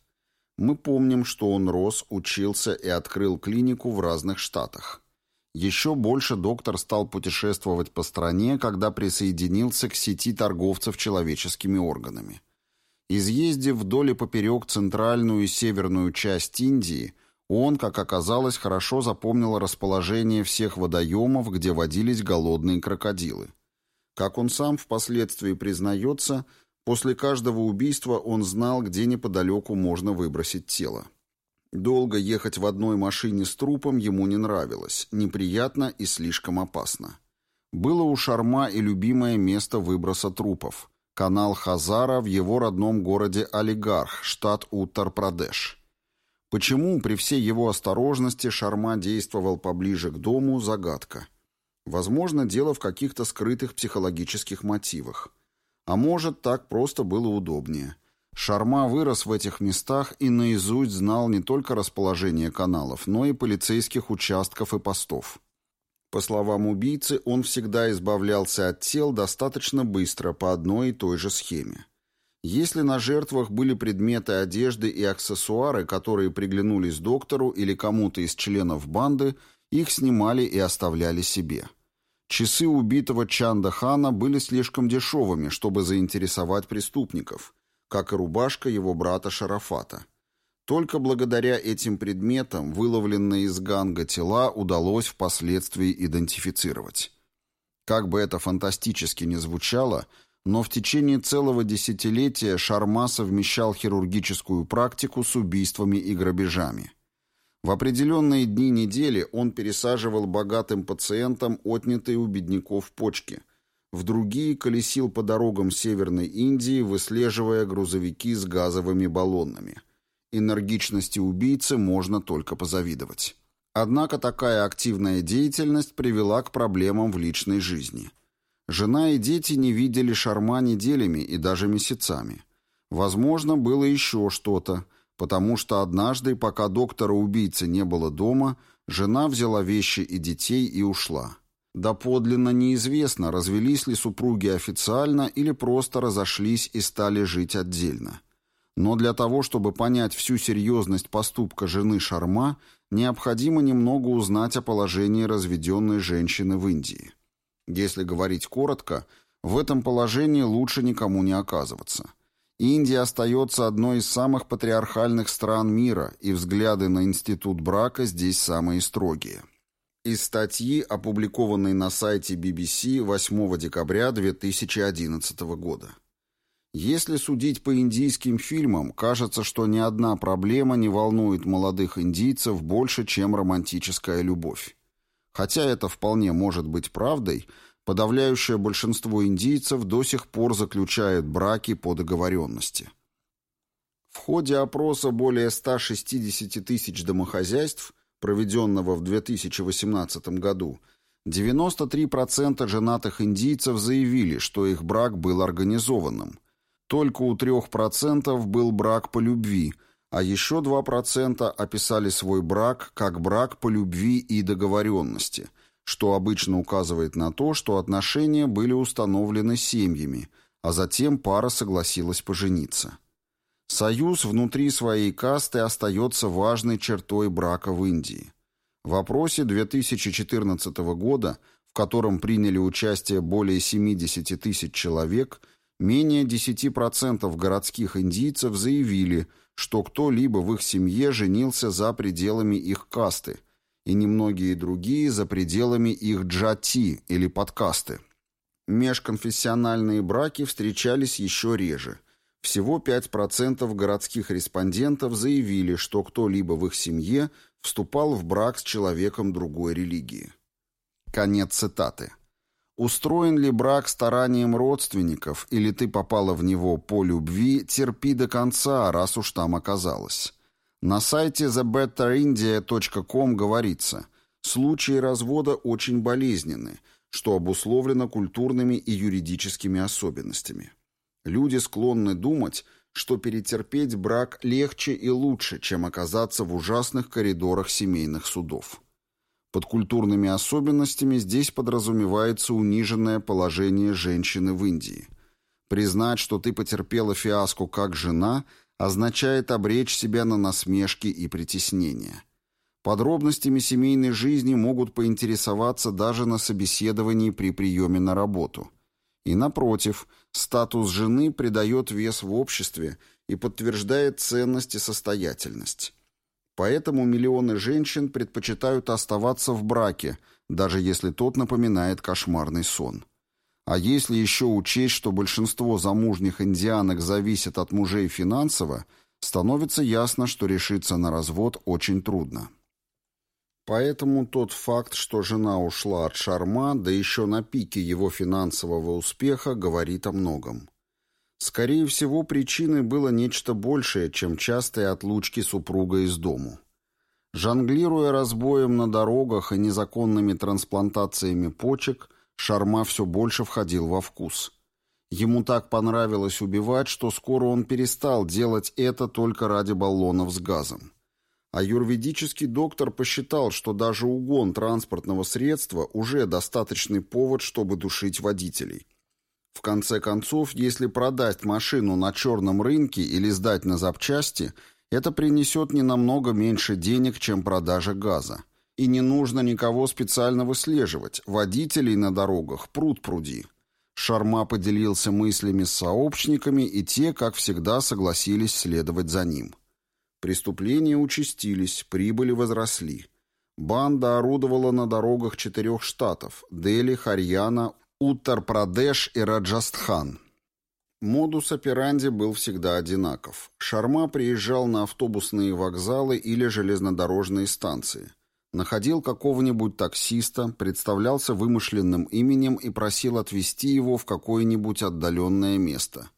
Мы помним, что он рос, учился и открыл клинику в разных штатах. Еще больше доктор стал путешествовать по стране, когда присоединился к сети торговцев человеческими органами. Изъездив вдоль и поперек центральную и северную часть Индии, он, как оказалось, хорошо запомнил расположение всех водоемов, где водились голодные крокодилы. Как он сам впоследствии признается, после каждого убийства он знал, где неподалеку можно выбросить тело. Долго ехать в одной машине с трупом ему не нравилось, неприятно и слишком опасно. Было у Шарма и любимое место выброса трупов – канал Хазара в его родном городе Алигарх, штат Уттар-Прадеш. Почему при всей его осторожности Шарма действовал поближе к дому – загадка. Возможно, дело в каких-то скрытых психологических мотивах. А может, так просто было удобнее – Шарма вырос в этих местах и наизусть знал не только расположение каналов, но и полицейских участков и постов. По словам убийцы, он всегда избавлялся от тел достаточно быстро по одной и той же схеме. Если на жертвах были предметы одежды и аксессуары, которые приглянулись доктору или кому-то из членов банды, их снимали и оставляли себе. Часы убитого Чанда Хана были слишком дешевыми, чтобы заинтересовать преступников – как и рубашка его брата Шарафата. Только благодаря этим предметам выловленные из ганга тела удалось впоследствии идентифицировать. Как бы это фантастически ни звучало, но в течение целого десятилетия Шарма совмещал хирургическую практику с убийствами и грабежами. В определенные дни недели он пересаживал богатым пациентам отнятые у бедняков почки – в другие колесил по дорогам Северной Индии, выслеживая грузовики с газовыми баллонами. Энергичности убийцы можно только позавидовать. Однако такая активная деятельность привела к проблемам в личной жизни. Жена и дети не видели Шарма неделями и даже месяцами. Возможно, было еще что-то, потому что однажды, пока доктора-убийцы не было дома, жена взяла вещи и детей и ушла. Доподлинно неизвестно, развелись ли супруги официально или просто разошлись и стали жить отдельно. Но для того, чтобы понять всю серьезность поступка жены Шарма, необходимо немного узнать о положении разведенной женщины в Индии. Если говорить коротко, в этом положении лучше никому не оказываться. Индия остается одной из самых патриархальных стран мира, и взгляды на институт брака здесь самые строгие – из статьи, опубликованной на сайте BBC 8 декабря 2011 года. Если судить по индийским фильмам, кажется, что ни одна проблема не волнует молодых индийцев больше, чем романтическая любовь. Хотя это вполне может быть правдой, подавляющее большинство индийцев до сих пор заключает браки по договоренности. В ходе опроса более 160 тысяч домохозяйств проведенного в 2018 году, 93% женатых индийцев заявили, что их брак был организованным. Только у 3% был брак по любви, а еще 2% описали свой брак как брак по любви и договоренности, что обычно указывает на то, что отношения были установлены семьями, а затем пара согласилась пожениться. Союз внутри своей касты остается важной чертой брака в Индии. В опросе 2014 года, в котором приняли участие более 70 тысяч человек, менее 10% городских индийцев заявили, что кто-либо в их семье женился за пределами их касты, и немногие другие за пределами их джати или подкасты. Межконфессиональные браки встречались еще реже – всего 5% городских респондентов заявили, что кто-либо в их семье вступал в брак с человеком другой религии. Конец цитаты. Устроен ли брак старанием родственников, или ты попала в него по любви, терпи до конца, раз уж там оказалась. На сайте thebetterindia.com говорится, случаи развода очень болезненны, что обусловлено культурными и юридическими особенностями. Люди склонны думать, что перетерпеть брак легче и лучше, чем оказаться в ужасных коридорах семейных судов. Под культурными особенностями здесь подразумевается униженное положение женщины в Индии. Признать, что ты потерпела фиаско как жена, означает обречь себя на насмешки и притеснения. Подробностями семейной жизни могут поинтересоваться даже на собеседовании при приеме на работу. И напротив, статус жены придает вес в обществе и подтверждает ценность и состоятельность. Поэтому миллионы женщин предпочитают оставаться в браке, даже если тот напоминает кошмарный сон. А если еще учесть, что большинство замужних индианок зависят от мужей финансово, становится ясно, что решиться на развод очень трудно. Поэтому тот факт, что жена ушла от Шарма, да еще на пике его финансового успеха, говорит о многом. Скорее всего, причиной было нечто большее, чем частые отлучки супруга из дому. Жонглируя разбоем на дорогах и незаконными трансплантациями почек, Шарма все больше входил во вкус. Ему так понравилось убивать, что скоро он перестал делать это только ради баллонов с газом. А юрведический доктор посчитал, что даже угон транспортного средства уже достаточный повод, чтобы душить водителей. В конце концов, если продать машину на черном рынке или сдать на запчасти, это принесет не намного меньше денег, чем продажа газа. И не нужно никого специально выслеживать, водителей на дорогах пруд пруди. Шарма поделился мыслями с сообщниками, и те, как всегда, согласились следовать за ним. Преступления участились, прибыли возросли. Банда орудовала на дорогах четырех штатов – Дели, Харьяна, Уттар-Прадеш и Раджастхан. Модус операнди был всегда одинаков. Шарма приезжал на автобусные вокзалы или железнодорожные станции. Находил какого-нибудь таксиста, представлялся вымышленным именем и просил отвезти его в какое-нибудь отдаленное место.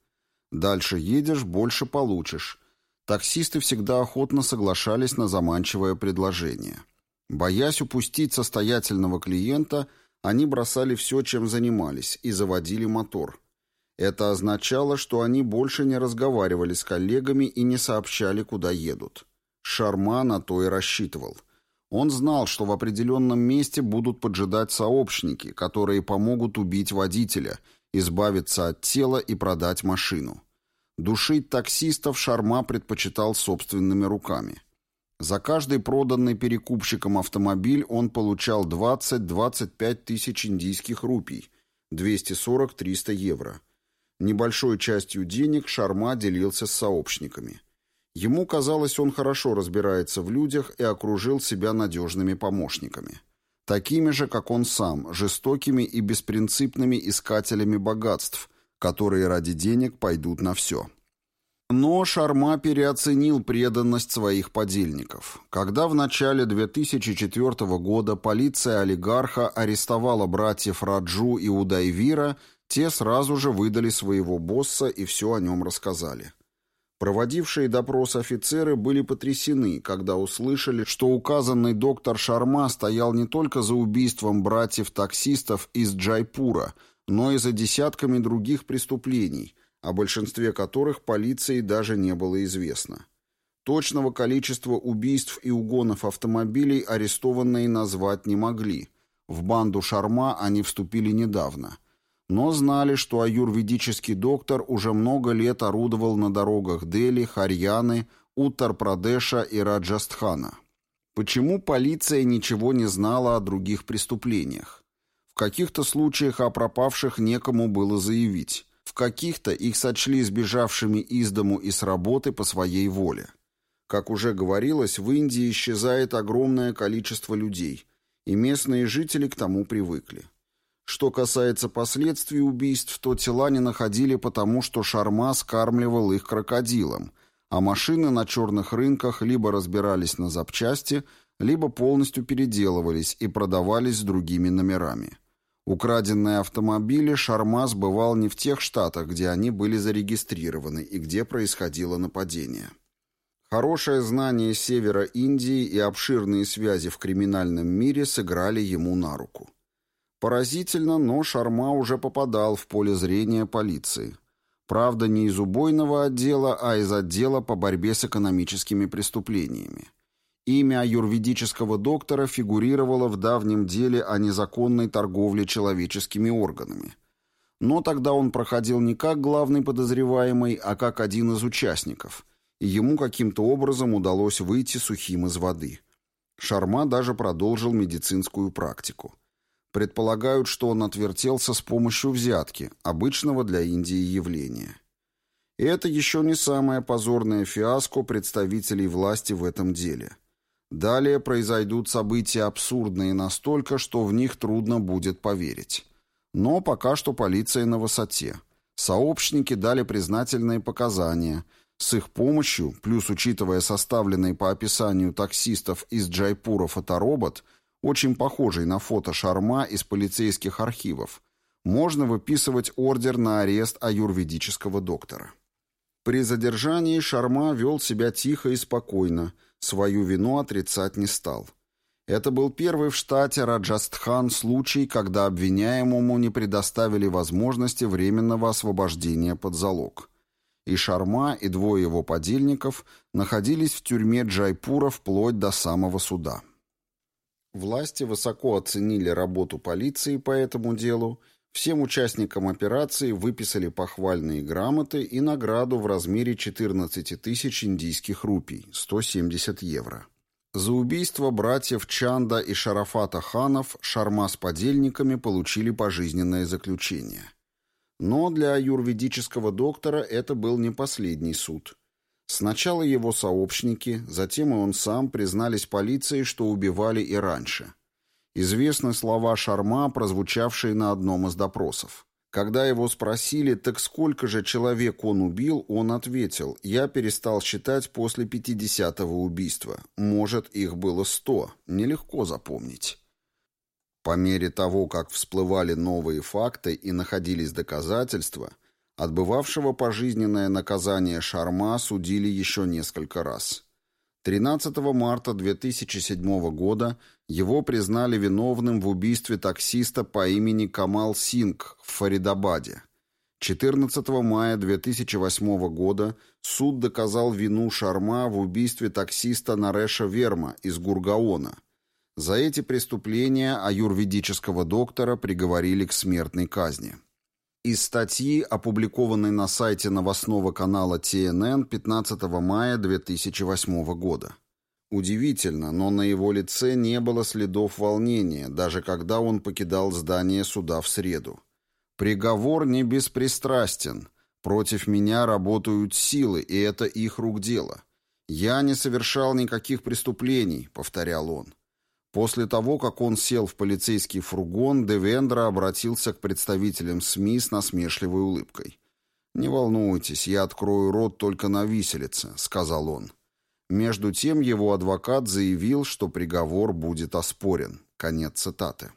Дальше едешь, больше получишь. Таксисты всегда охотно соглашались на заманчивое предложение. Боясь упустить состоятельного клиента, они бросали все, чем занимались, и заводили мотор. Это означало, что они больше не разговаривали с коллегами и не сообщали, куда едут. Шарма на то и рассчитывал. Он знал, что в определенном месте будут поджидать сообщники, которые помогут убить водителя, избавиться от тела и продать машину. Душить таксистов Шарма предпочитал собственными руками. За каждый проданный перекупщиком автомобиль он получал 20-25 тысяч индийских рупий, 240-300 евро. Небольшой частью денег Шарма делился с сообщниками. Ему казалось, он хорошо разбирается в людях и окружил себя надежными помощниками. Такими же, как он сам, жестокими и беспринципными искателями богатств – которые ради денег пойдут на все. Но Шарма переоценил преданность своих подельников. Когда в начале 2004 года полиция олигарха арестовала братьев Раджу и Удайвира, те сразу же выдали своего босса и все о нем рассказали. Проводившие допрос офицеры были потрясены, когда услышали, что указанный доктор Шарма стоял не только за убийством братьев-таксистов из Джайпура – но и за десятками других преступлений, о большинстве которых полиции даже не было известно. Точного количества убийств и угонов автомобилей арестованные назвать не могли. В банду Шарма они вступили недавно. Но знали, что аюрведический доктор уже много лет орудовал на дорогах Дели, Харьяны, Уттар-Прадеша и Раджастхана. Почему полиция ничего не знала о других преступлениях? В каких-то случаях о пропавших некому было заявить. В каких-то их сочли сбежавшими из дому и с работы по своей воле. Как уже говорилось, в Индии исчезает огромное количество людей, и местные жители к тому привыкли. Что касается последствий убийств, то тела не находили потому, что Шарма скармливал их крокодилам, а машины на черных рынках либо разбирались на запчасти, либо полностью переделывались и продавались с другими номерами. Украденные автомобили Шарма сбывал не в тех штатах, где они были зарегистрированы и где происходило нападение. Хорошее знание севера Индии и обширные связи в криминальном мире сыграли ему на руку. Поразительно, но Шарма уже попадал в поле зрения полиции. Правда, не из убойного отдела, а из отдела по борьбе с экономическими преступлениями. Имя аюрведического доктора фигурировало в давнем деле о незаконной торговле человеческими органами. Но тогда он проходил не как главный подозреваемый, а как один из участников, и ему каким-то образом удалось выйти сухим из воды. Шарма даже продолжил медицинскую практику. Предполагают, что он отвертелся с помощью взятки, обычного для Индии явления. И это еще не самое позорное фиаско представителей власти в этом деле – Далее произойдут события абсурдные настолько, что в них трудно будет поверить. Но пока что полиция на высоте. Сообщники дали признательные показания. С их помощью, плюс учитывая составленный по описанию таксистов из Джайпура фоторобот, очень похожий на фото Шарма из полицейских архивов, можно выписывать ордер на арест аюрведического доктора. При задержании Шарма вел себя тихо и спокойно, свою вину отрицать не стал. Это был первый в штате Раджастхан случай, когда обвиняемому не предоставили возможности временного освобождения под залог. И Шарма, и двое его подельников находились в тюрьме Джайпура вплоть до самого суда. Власти высоко оценили работу полиции по этому делу, всем участникам операции выписали похвальные грамоты и награду в размере 14 тысяч индийских рупий, 170 евро. За убийство братьев Чанда и Шарафата ханов Шарма с подельниками получили пожизненное заключение. Но для аюрведического доктора это был не последний суд. Сначала его сообщники, затем и он сам признались полиции, что убивали и раньше. Известны слова Шарма, прозвучавшие на одном из допросов. Когда его спросили, так сколько же человек он убил, он ответил, я перестал считать после 50-го убийства. Может, их было 100. Нелегко запомнить. По мере того, как всплывали новые факты и находились доказательства, отбывавшего пожизненное наказание Шарма судили еще несколько раз. 13 марта 2007 года его признали виновным в убийстве таксиста по имени Камал Синг в Фаридабаде. 14 мая 2008 года суд доказал вину Шарма в убийстве таксиста Нареша Верма из Гургаона. За эти преступления аюрведического доктора приговорили к смертной казни. Из статьи, опубликованной на сайте новостного канала TNN 15 мая 2008 года. Удивительно, но на его лице не было следов волнения, даже когда он покидал здание суда в среду. Приговор не беспристрастен. Против меня работают силы, и это их рук дело. Я не совершал никаких преступлений, повторял он. После того, как он сел в полицейский фургон, Девендра обратился к представителям СМИ с насмешливой улыбкой. «Не волнуйтесь, я открою рот только на виселице», — сказал он. Между тем его адвокат заявил, что приговор будет оспорен. Конец цитаты.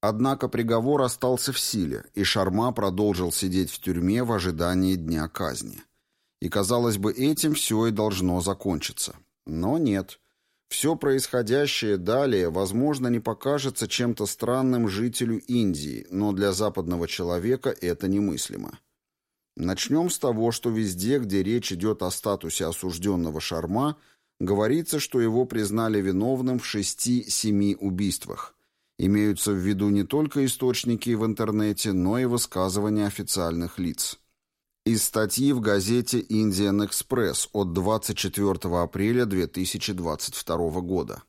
Однако приговор остался в силе, и Шарма продолжил сидеть в тюрьме в ожидании дня казни. И, казалось бы, этим все и должно закончиться. Но нет. Все происходящее далее, возможно, не покажется чем-то странным жителю Индии, но для западного человека это немыслимо. Начнем с того, что везде, где речь идет о статусе осужденного Шарма, говорится, что его признали виновным в шести-семи убийствах. Имеются в виду не только источники в интернете, но и высказывания официальных лиц. Из статьи в газете «Индиан Экспресс» от 24 апреля 2022 года.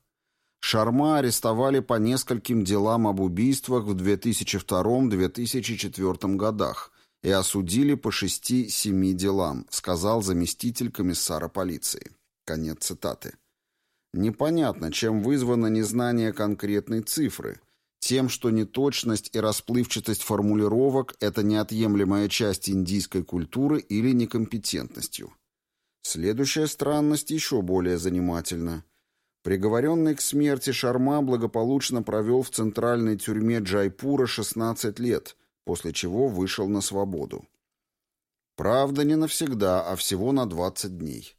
Шарма арестовали по нескольким делам об убийствах в 2002-2004 годах и осудили по 6-7 делам, сказал заместитель комиссара полиции. Конец цитаты. Непонятно, чем вызвано незнание конкретной цифры, тем, что неточность и расплывчатость формулировок – это неотъемлемая часть индийской культуры или некомпетентностью. Следующая странность еще более занимательна. Приговоренный к смерти Шарма благополучно провел в центральной тюрьме Джайпура 16 лет, после чего вышел на свободу. Правда, не навсегда, а всего на 20 дней.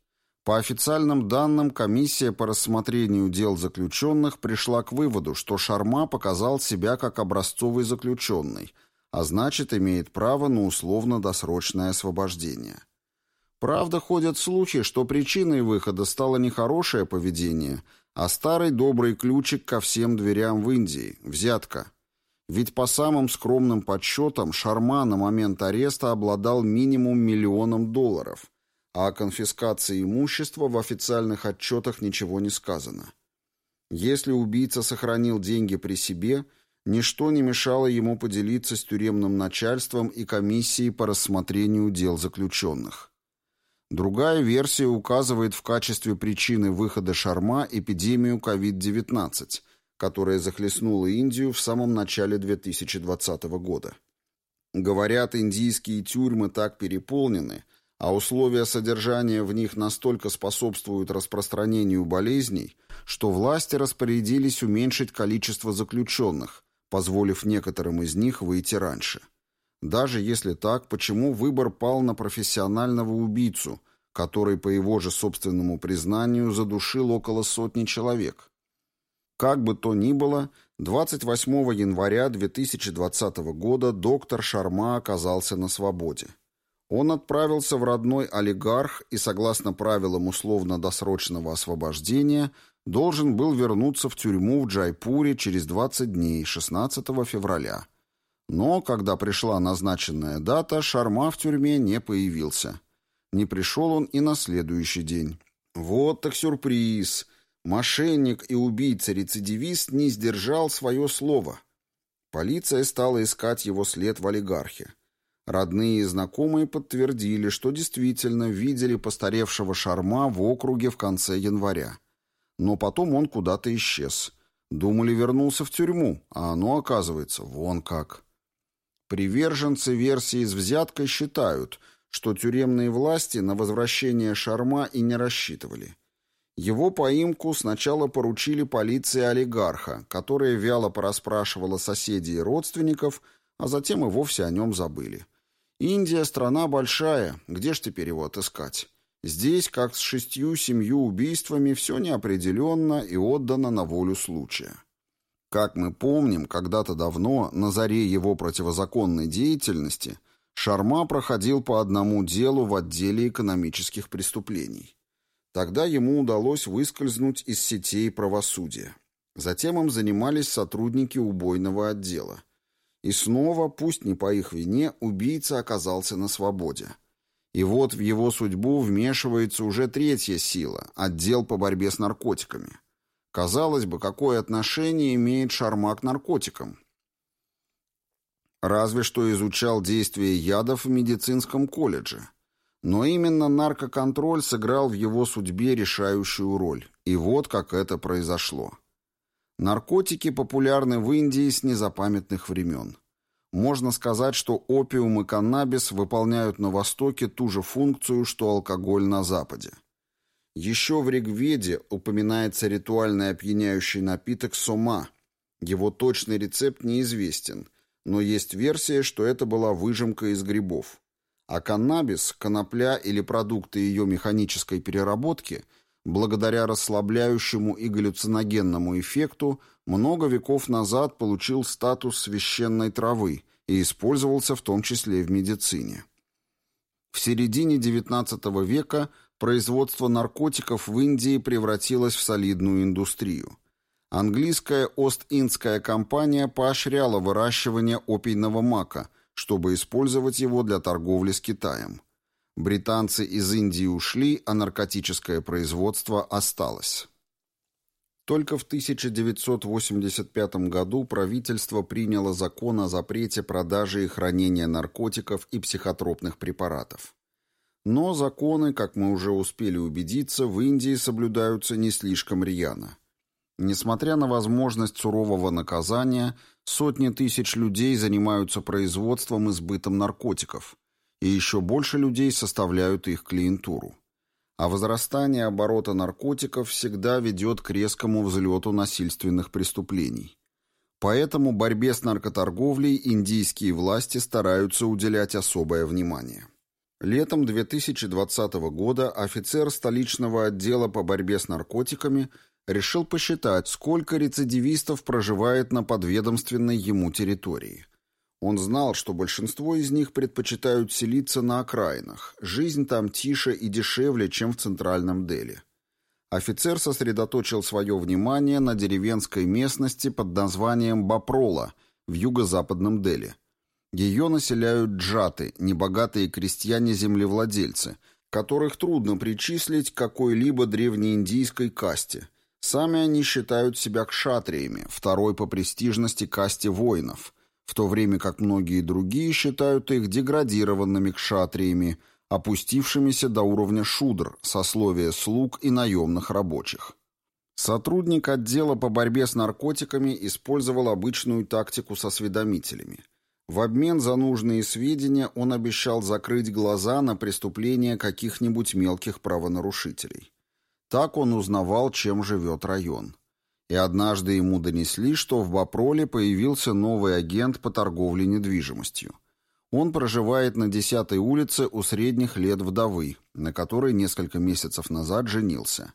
По официальным данным, комиссия по рассмотрению дел заключенных пришла к выводу, что Шарма показал себя как образцовый заключенный, а значит, имеет право на условно-досрочное освобождение. Правда, ходят слухи, что причиной выхода стало не хорошее поведение, а старый добрый ключик ко всем дверям в Индии – взятка. Ведь по самым скромным подсчетам Шарма на момент ареста обладал минимум миллионом долларов – а о конфискации имущества в официальных отчетах ничего не сказано. Если убийца сохранил деньги при себе, ничто не мешало ему поделиться с тюремным начальством и комиссией по рассмотрению дел заключенных. Другая версия указывает в качестве причины выхода Шарма эпидемию COVID-19, которая захлестнула Индию в самом начале 2020 года. Говорят, индийские тюрьмы так переполнены – а условия содержания в них настолько способствуют распространению болезней, что власти распорядились уменьшить количество заключенных, позволив некоторым из них выйти раньше. Даже если так, почему выбор пал на профессионального убийцу, который, по его же собственному признанию, задушил около сотни человек? Как бы то ни было, 28 января 2020 года доктор Шарма оказался на свободе. Он отправился в родной олигарх и, согласно правилам условно-досрочного освобождения, должен был вернуться в тюрьму в Джайпуре через 20 дней, 16 февраля. Но, когда пришла назначенная дата, Шарма в тюрьме не появился. Не пришел он и на следующий день. Вот так сюрприз! Мошенник и убийца-рецидивист не сдержал свое слово. Полиция стала искать его след в олигархе. Родные и знакомые подтвердили, что действительно видели постаревшего Шарма в округе в конце января. Но потом он куда-то исчез. Думали, вернулся в тюрьму, а оно, оказывается, вон как. Приверженцы версии с взяткой считают, что тюремные власти на возвращение Шарма и не рассчитывали. Его поимку сначала поручили полиции олигарха, которая вяло порасспрашивала соседей и родственников, а затем и вовсе о нем забыли. Индия страна большая, где ж теперь его отыскать? Здесь, как с шестью-семью убийствами, все неопределенно и отдано на волю случая. Как мы помним, когда-то давно, на заре его противозаконной деятельности, Шарма проходил по одному делу в отделе экономических преступлений. Тогда ему удалось выскользнуть из сетей правосудия. Затем им занимались сотрудники убойного отдела. И снова, пусть не по их вине, убийца оказался на свободе. И вот в его судьбу вмешивается уже третья сила – отдел по борьбе с наркотиками. Казалось бы, какое отношение имеет Шарма к наркотикам? Разве что изучал действие ядов в медицинском колледже. Но именно наркоконтроль сыграл в его судьбе решающую роль. И вот как это произошло. Наркотики популярны в Индии с незапамятных времен. Можно сказать, что опиум и каннабис выполняют на Востоке ту же функцию, что алкоголь на Западе. Еще в Ригведе упоминается ритуальный опьяняющий напиток сома. Его точный рецепт неизвестен, но есть версия, что это была выжимка из грибов. А каннабис, конопля или продукты ее механической переработки – благодаря расслабляющему и галлюциногенному эффекту, много веков назад получил статус священной травы и использовался в том числе в медицине. В середине XIX века производство наркотиков в Индии превратилось в солидную индустрию. Английская Ост-Индская компания поощряла выращивание опийного мака, чтобы использовать его для торговли с Китаем. Британцы из Индии ушли, а наркотическое производство осталось. Только в 1985 году правительство приняло закон о запрете продажи и хранения наркотиков и психотропных препаратов. Но законы, как мы уже успели убедиться, в Индии соблюдаются не слишком рьяно. Несмотря на возможность сурового наказания, сотни тысяч людей занимаются производством и сбытом наркотиков – и еще больше людей составляют их клиентуру. А возрастание оборота наркотиков всегда ведет к резкому взлету насильственных преступлений. Поэтому борьбе с наркоторговлей индийские власти стараются уделять особое внимание. Летом 2020 года офицер столичного отдела по борьбе с наркотиками решил посчитать, сколько рецидивистов проживает на подведомственной ему территории – он знал, что большинство из них предпочитают селиться на окраинах. Жизнь там тише и дешевле, чем в центральном Дели. Офицер сосредоточил свое внимание на деревенской местности под названием Бапрола в юго-западном Дели. Ее населяют джаты, небогатые крестьяне-землевладельцы, которых трудно причислить к какой-либо древнеиндийской касте. Сами они считают себя кшатриями, второй по престижности касте воинов – в то время как многие другие считают их деградированными кшатриями, опустившимися до уровня шудр, сословия слуг и наемных рабочих. Сотрудник отдела по борьбе с наркотиками использовал обычную тактику со осведомителями. В обмен за нужные сведения он обещал закрыть глаза на преступления каких-нибудь мелких правонарушителей. Так он узнавал, чем живет район. И однажды ему донесли, что в Бапроле появился новый агент по торговле недвижимостью. Он проживает на 10-й улице у средних лет вдовы, на которой несколько месяцев назад женился.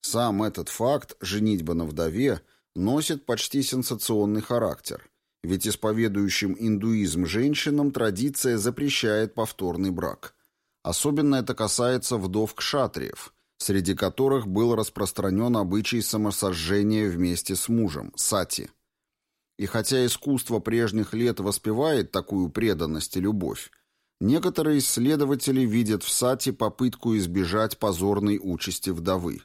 Сам этот факт, женитьба на вдове, носит почти сенсационный характер, ведь исповедующим индуизм женщинам традиция запрещает повторный брак. Особенно это касается вдов-кшатриев, среди которых был распространен обычай самосожжения вместе с мужем, сати. И хотя искусство прежних лет воспевает такую преданность и любовь, некоторые исследователи видят в сати попытку избежать позорной участи вдовы.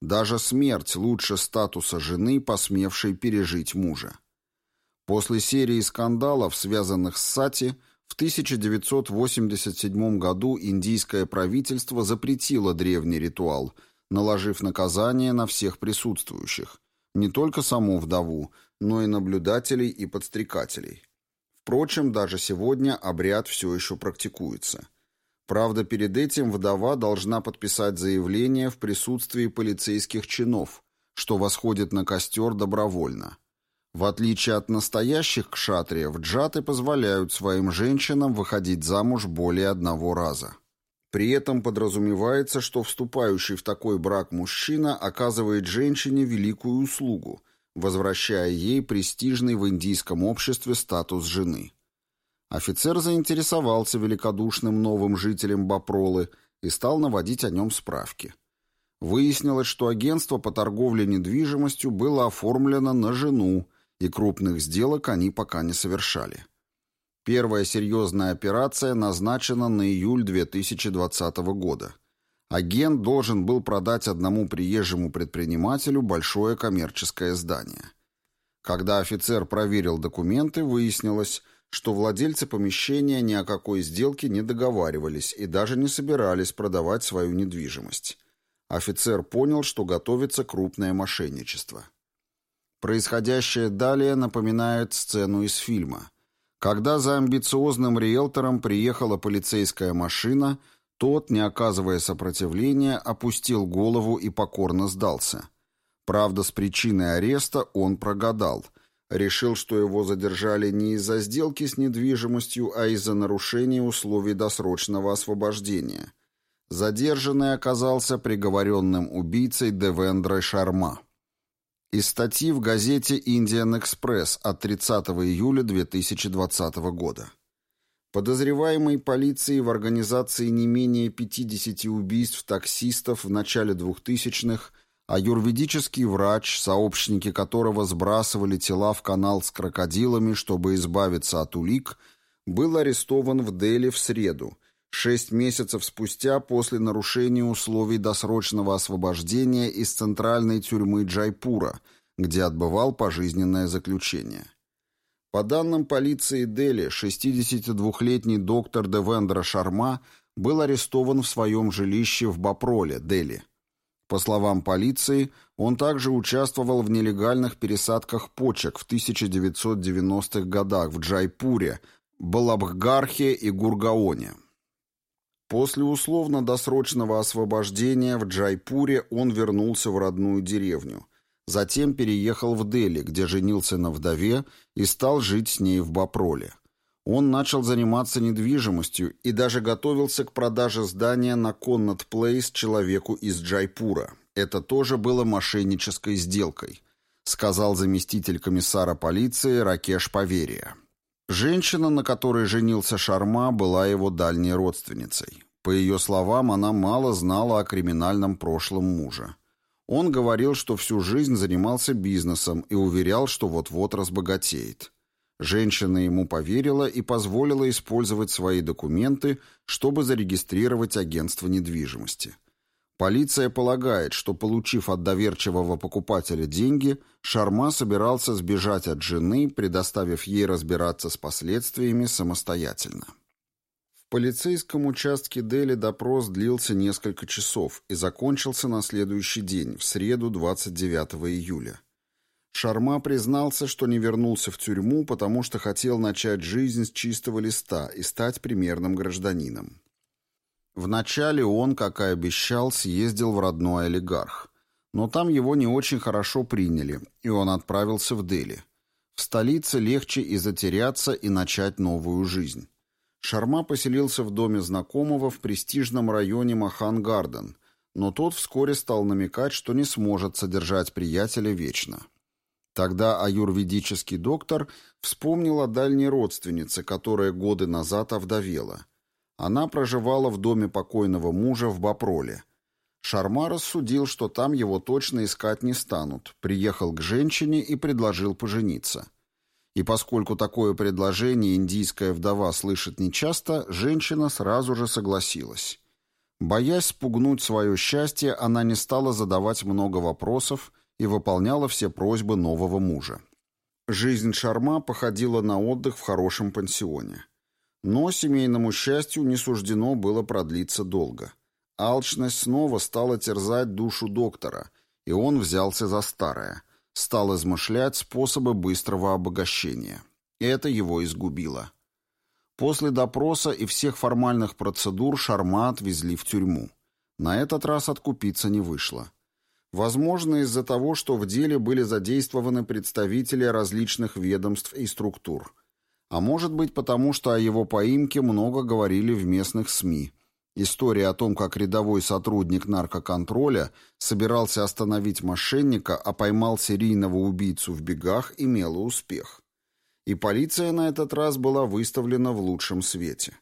Даже смерть лучше статуса жены, посмевшей пережить мужа. После серии скандалов, связанных с сати, в 1987 году индийское правительство запретило древний ритуал, наложив наказание на всех присутствующих, не только саму вдову, но и наблюдателей и подстрекателей. Впрочем, даже сегодня обряд все еще практикуется. Правда, перед этим вдова должна подписать заявление в присутствии полицейских чинов, что восходит на костер добровольно. В отличие от настоящих кшатриев, джаты позволяют своим женщинам выходить замуж более одного раза. При этом подразумевается, что вступающий в такой брак мужчина оказывает женщине великую услугу, возвращая ей престижный в индийском обществе статус жены. Офицер заинтересовался великодушным новым жителем Бапролы и стал наводить о нем справки. Выяснилось, что агентство по торговле недвижимостью было оформлено на жену, и крупных сделок они пока не совершали. Первая серьезная операция назначена на июль 2020 года. Агент должен был продать одному приезжему предпринимателю большое коммерческое здание. Когда офицер проверил документы, выяснилось, что владельцы помещения ни о какой сделке не договаривались и даже не собирались продавать свою недвижимость. Офицер понял, что готовится крупное мошенничество. Происходящее далее напоминает сцену из фильма. Когда за амбициозным риэлтором приехала полицейская машина, тот, не оказывая сопротивления, опустил голову и покорно сдался. Правда, с причиной ареста он прогадал. Решил, что его задержали не из-за сделки с недвижимостью, а из-за нарушения условий досрочного освобождения. Задержанный оказался приговоренным убийцей Девендрой Шарма. Из статьи в газете «Индиан Экспресс» от 30 июля 2020 года. Подозреваемый полицией в организации не менее 50 убийств таксистов в начале 2000-х, а юридический врач, сообщники которого сбрасывали тела в канал с крокодилами, чтобы избавиться от улик, был арестован в Дели в среду – шесть месяцев спустя после нарушения условий досрочного освобождения из центральной тюрьмы Джайпура, где отбывал пожизненное заключение. По данным полиции Дели, 62-летний доктор Девендра Шарма был арестован в своем жилище в Бапроле, Дели. По словам полиции, он также участвовал в нелегальных пересадках почек в 1990-х годах в Джайпуре, Балабхгархе и Гургаоне. После условно-досрочного освобождения в Джайпуре он вернулся в родную деревню. Затем переехал в Дели, где женился на вдове и стал жить с ней в Бапроле. Он начал заниматься недвижимостью и даже готовился к продаже здания на Коннот Плейс человеку из Джайпура. Это тоже было мошеннической сделкой, сказал заместитель комиссара полиции Ракеш Поверия. Женщина, на которой женился Шарма, была его дальней родственницей. По ее словам, она мало знала о криминальном прошлом мужа. Он говорил, что всю жизнь занимался бизнесом и уверял, что вот-вот разбогатеет. Женщина ему поверила и позволила использовать свои документы, чтобы зарегистрировать агентство недвижимости. Полиция полагает, что, получив от доверчивого покупателя деньги, Шарма собирался сбежать от жены, предоставив ей разбираться с последствиями самостоятельно. В полицейском участке Дели допрос длился несколько часов и закончился на следующий день, в среду 29 июля. Шарма признался, что не вернулся в тюрьму, потому что хотел начать жизнь с чистого листа и стать примерным гражданином. Вначале он, как и обещал, съездил в родной олигарх. Но там его не очень хорошо приняли, и он отправился в Дели. В столице легче и затеряться, и начать новую жизнь. Шарма поселился в доме знакомого в престижном районе Махан-Гарден, но тот вскоре стал намекать, что не сможет содержать приятеля вечно. Тогда аюрведический доктор вспомнил о дальней родственнице, которая годы назад овдовела. Она проживала в доме покойного мужа в Бапроле. Шарма рассудил, что там его точно искать не станут, приехал к женщине и предложил пожениться. И поскольку такое предложение индийская вдова слышит нечасто, женщина сразу же согласилась. Боясь спугнуть свое счастье, она не стала задавать много вопросов и выполняла все просьбы нового мужа. Жизнь Шарма походила на отдых в хорошем пансионе. Но семейному счастью не суждено было продлиться долго. Алчность снова стала терзать душу доктора, и он взялся за старое. Стал измышлять способы быстрого обогащения. Это его изгубило. После допроса и всех формальных процедур Шарма отвезли в тюрьму. На этот раз откупиться не вышло. Возможно, из-за того, что в деле были задействованы представители различных ведомств и структур. А может быть потому, что о его поимке много говорили в местных СМИ. История о том, как рядовой сотрудник наркоконтроля собирался остановить мошенника, а поймал серийного убийцу в бегах, имела успех. И полиция на этот раз была выставлена в лучшем свете.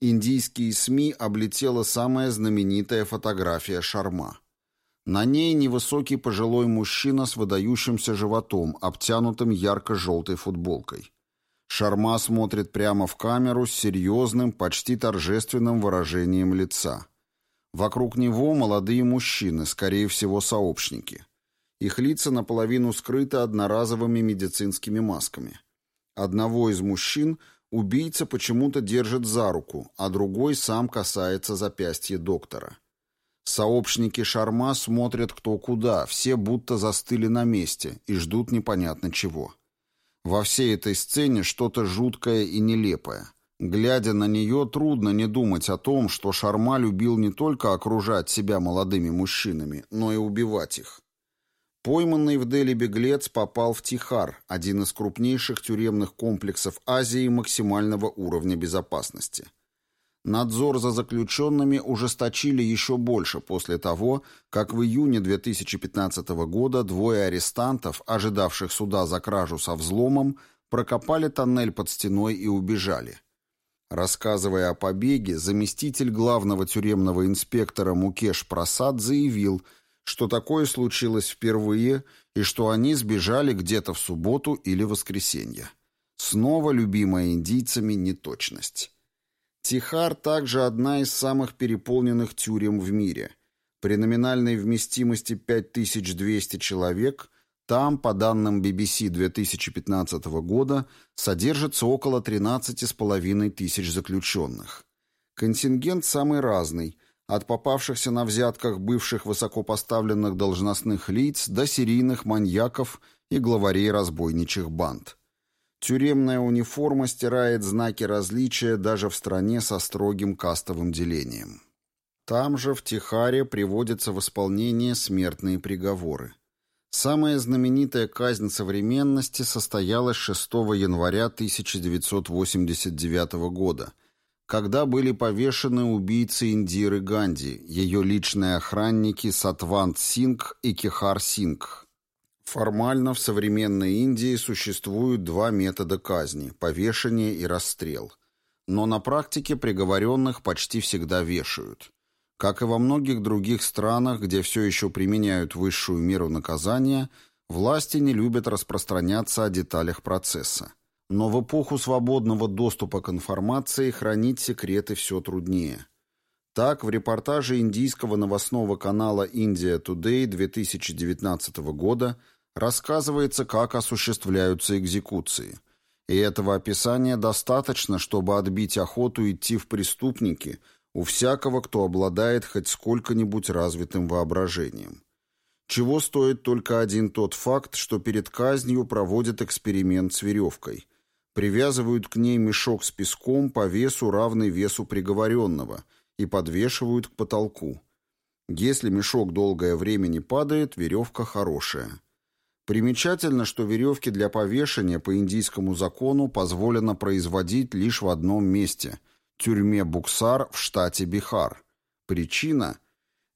Индийские СМИ облетела самая знаменитая фотография Шарма – на ней невысокий пожилой мужчина с выдающимся животом, обтянутым ярко-желтой футболкой. Шарма смотрит прямо в камеру с серьезным, почти торжественным выражением лица. Вокруг него молодые мужчины, скорее всего, сообщники. Их лица наполовину скрыты одноразовыми медицинскими масками. Одного из мужчин убийца почему-то держит за руку, а другой сам касается запястья доктора. Сообщники Шарма смотрят кто куда, все будто застыли на месте и ждут непонятно чего. Во всей этой сцене что-то жуткое и нелепое. Глядя на нее, трудно не думать о том, что Шарма любил не только окружать себя молодыми мужчинами, но и убивать их. Пойманный в Дели беглец попал в Тихар, один из крупнейших тюремных комплексов Азии максимального уровня безопасности. Надзор за заключенными ужесточили еще больше после того, как в июне 2015 года двое арестантов, ожидавших суда за кражу со взломом, прокопали тоннель под стеной и убежали. Рассказывая о побеге, заместитель главного тюремного инспектора Мукеш Прасад заявил, что такое случилось впервые и что они сбежали где-то в субботу или воскресенье. Снова любимая индийцами неточность. Тихар также одна из самых переполненных тюрем в мире. При номинальной вместимости 5200 человек там, по данным BBC 2015 года, содержится около 13,5 тысяч заключенных. Контингент самый разный, от попавшихся на взятках бывших высокопоставленных должностных лиц до серийных маньяков и главарей разбойничьих банд. Тюремная униформа стирает знаки различия даже в стране со строгим кастовым делением. Там же, в Тихаре, приводятся в исполнение смертные приговоры. Самая знаменитая казнь современности состоялась 6 января 1989 года, когда были повешены убийцы Индиры Ганди, ее личные охранники Сатвант Сингх и Кихар Сингх. Формально в современной Индии существуют два метода казни – повешение и расстрел. Но на практике приговоренных почти всегда вешают. Как и во многих других странах, где все еще применяют высшую меру наказания, власти не любят распространяться о деталях процесса. Но в эпоху свободного доступа к информации хранить секреты все труднее. Так, в репортаже индийского новостного канала «Индия Today» 2019 года – рассказывается, как осуществляются экзекуции. И этого описания достаточно, чтобы отбить охоту идти в преступники у всякого, кто обладает хоть сколько-нибудь развитым воображением. Чего стоит только один тот факт, что перед казнью проводят эксперимент с веревкой. Привязывают к ней мешок с песком по весу, равный весу приговоренного, и подвешивают к потолку. Если мешок долгое время не падает, веревка хорошая. Примечательно, что веревки для повешения по индийскому закону позволено производить лишь в одном месте – тюрьме Буксар в штате Бихар. Причина –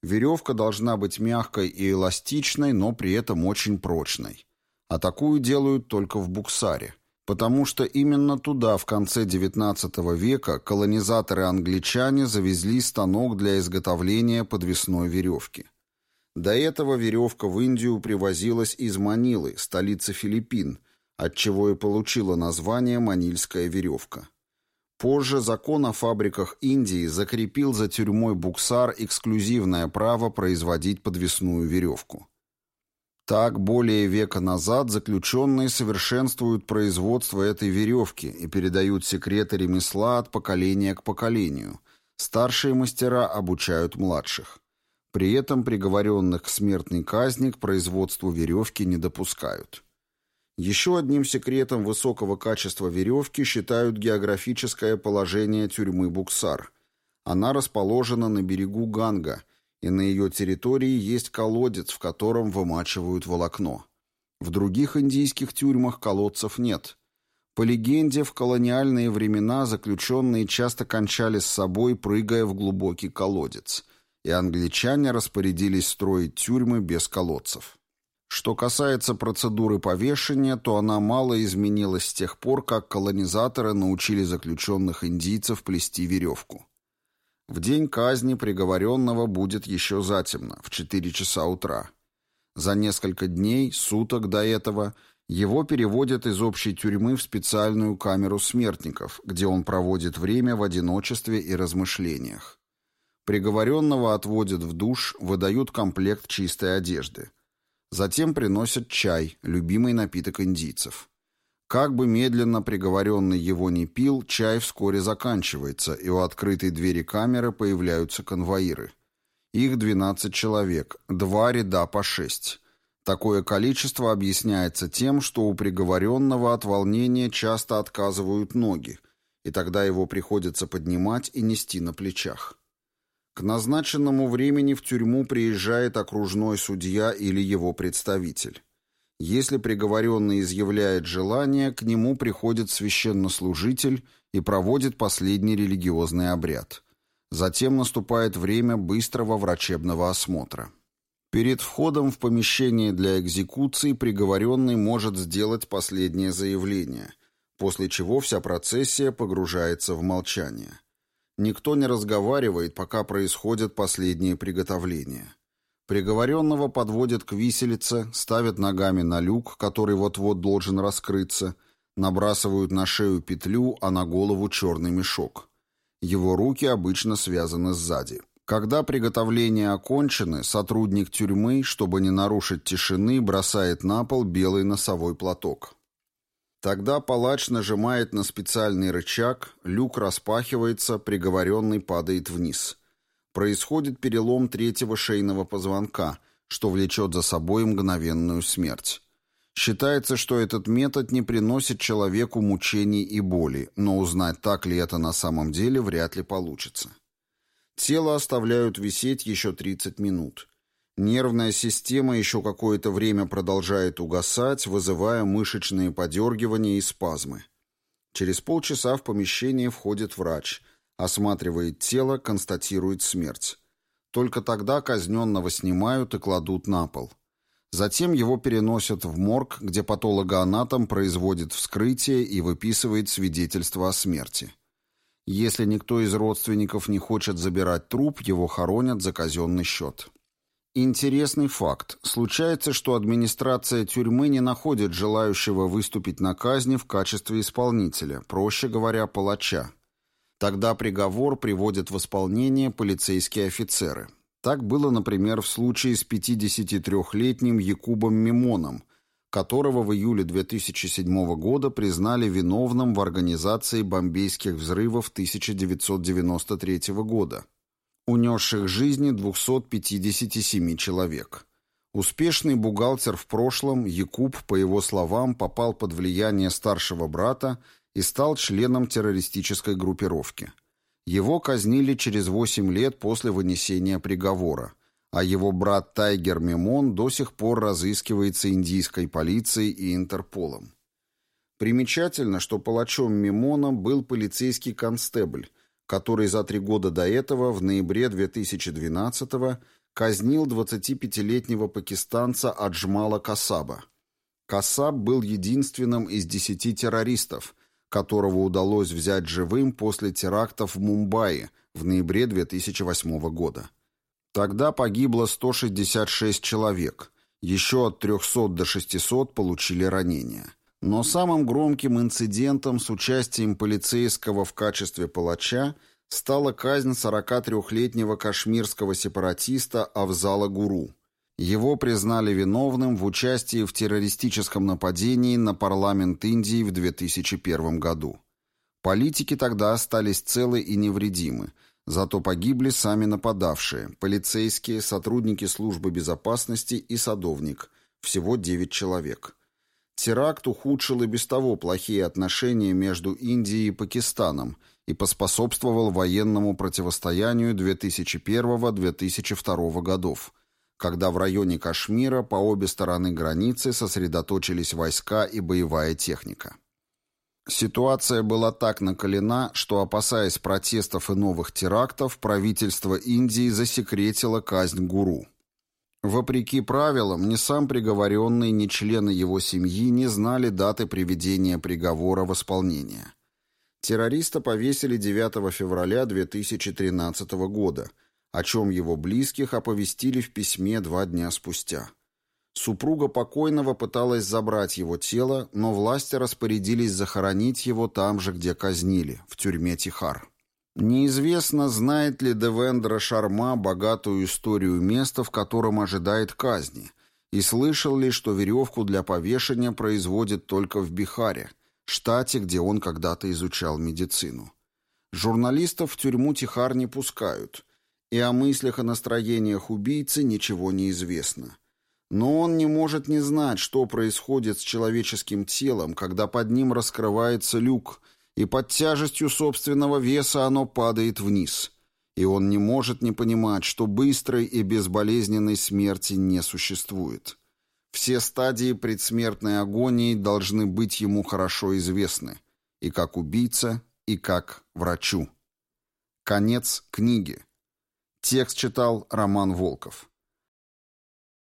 Веревка должна быть мягкой и эластичной, но при этом очень прочной. А такую делают только в Буксаре, потому что именно туда в конце XIX века колонизаторы-англичане завезли станок для изготовления подвесной веревки. До этого веревка в Индию привозилась из Манилы, столицы Филиппин, отчего и получила название «манильская веревка». Позже закон о фабриках Индии закрепил за тюрьмой Буксар эксклюзивное право производить подвесную веревку. Так, более века назад заключенные совершенствуют производство этой веревки и передают секреты ремесла от поколения к поколению. Старшие мастера обучают младших. При этом приговоренных к смертной казни к производству веревки не допускают. Еще одним секретом высокого качества веревки считают географическое положение тюрьмы Буксар. Она расположена на берегу Ганга, и на ее территории есть колодец, в котором вымачивают волокно. В других индийских тюрьмах колодцев нет. По легенде, в колониальные времена заключенные часто кончали с собой, прыгая в глубокий колодец, и англичане распорядились строить тюрьмы без колодцев. Что касается процедуры повешения, то она мало изменилась с тех пор, как колонизаторы научили заключенных индийцев плести веревку. В день казни приговоренного будет еще затемно, в 4 часа утра. За несколько дней, суток до этого, его переводят из общей тюрьмы в специальную камеру смертников, где он проводит время в одиночестве и размышлениях. Приговоренного отводят в душ, выдают комплект чистой одежды – Затем приносят чай, любимый напиток индийцев. Как бы медленно приговоренный его не пил, чай вскоре заканчивается, и у открытой двери камеры появляются конвоиры. Их 12 человек, два ряда по шесть. Такое количество объясняется тем, что у приговоренного от волнения часто отказывают ноги, и тогда его приходится поднимать и нести на плечах. К назначенному времени в тюрьму приезжает окружной судья или его представитель. Если приговоренный изъявляет желание, к нему приходит священнослужитель и проводит последний религиозный обряд. Затем наступает время быстрого врачебного осмотра. Перед входом в помещение для экзекуции приговоренный может сделать последнее заявление, после чего вся процессия погружается в молчание. Никто не разговаривает, пока происходят последние приготовления. Приговоренного подводят к виселице, ставят ногами на люк, который вот-вот должен раскрыться, набрасывают на шею петлю, а на голову черный мешок. Его руки обычно связаны сзади. Когда приготовления окончены, сотрудник тюрьмы, чтобы не нарушить тишины, бросает на пол белый носовой платок. Тогда палач нажимает на специальный рычаг, люк распахивается, приговоренный падает вниз. Происходит перелом третьего шейного позвонка, что влечет за собой мгновенную смерть. Считается, что этот метод не приносит человеку мучений и боли, но узнать, так ли это на самом деле, вряд ли получится. Тело оставляют висеть еще 30 минут. Нервная система еще какое-то время продолжает угасать, вызывая мышечные подергивания и спазмы. Через полчаса в помещение входит врач, осматривает тело, констатирует смерть. Только тогда казненного снимают и кладут на пол. Затем его переносят в морг, где патологоанатом производит вскрытие и выписывает свидетельство о смерти. Если никто из родственников не хочет забирать труп, его хоронят за казенный счет. Интересный факт. Случается, что администрация тюрьмы не находит желающего выступить на казни в качестве исполнителя, проще говоря, палача. Тогда приговор приводят в исполнение полицейские офицеры. Так было, например, в случае с 53-летним Якубом Мимоном, которого в июле 2007 года признали виновным в организации бомбейских взрывов 1993 года унесших жизни 257 человек. Успешный бухгалтер в прошлом, Якуб, по его словам, попал под влияние старшего брата и стал членом террористической группировки. Его казнили через 8 лет после вынесения приговора, а его брат Тайгер Мемон до сих пор разыскивается индийской полицией и Интерполом. Примечательно, что палачом Мемона был полицейский констебль, который за три года до этого, в ноябре 2012 казнил 25-летнего пакистанца Аджмала Касаба. Касаб был единственным из десяти террористов, которого удалось взять живым после терактов в Мумбаи в ноябре 2008 года. Тогда погибло 166 человек, еще от 300 до 600 получили ранения. Но самым громким инцидентом с участием полицейского в качестве палача стала казнь 43-летнего кашмирского сепаратиста Авзала Гуру. Его признали виновным в участии в террористическом нападении на парламент Индии в 2001 году. Политики тогда остались целы и невредимы, зато погибли сами нападавшие, полицейские, сотрудники службы безопасности и садовник, всего 9 человек. Теракт ухудшил и без того плохие отношения между Индией и Пакистаном и поспособствовал военному противостоянию 2001-2002 годов, когда в районе Кашмира по обе стороны границы сосредоточились войска и боевая техника. Ситуация была так накалена, что, опасаясь протестов и новых терактов, правительство Индии засекретило казнь гуру. Вопреки правилам, ни сам приговоренный, ни члены его семьи не знали даты приведения приговора в исполнение. Террориста повесили 9 февраля 2013 года, о чем его близких оповестили в письме два дня спустя. Супруга покойного пыталась забрать его тело, но власти распорядились захоронить его там же, где казнили, в тюрьме Тихар. Неизвестно, знает ли Девендра Шарма богатую историю места, в котором ожидает казни, и слышал ли, что веревку для повешения производят только в Бихаре, штате, где он когда-то изучал медицину. Журналистов в тюрьму Тихар не пускают, и о мыслях и настроениях убийцы ничего не известно. Но он не может не знать, что происходит с человеческим телом, когда под ним раскрывается люк – и под тяжестью собственного веса оно падает вниз. И он не может не понимать, что быстрой и безболезненной смерти не существует. Все стадии предсмертной агонии должны быть ему хорошо известны, и как убийца, и как врачу. Конец книги. Текст читал Роман Волков.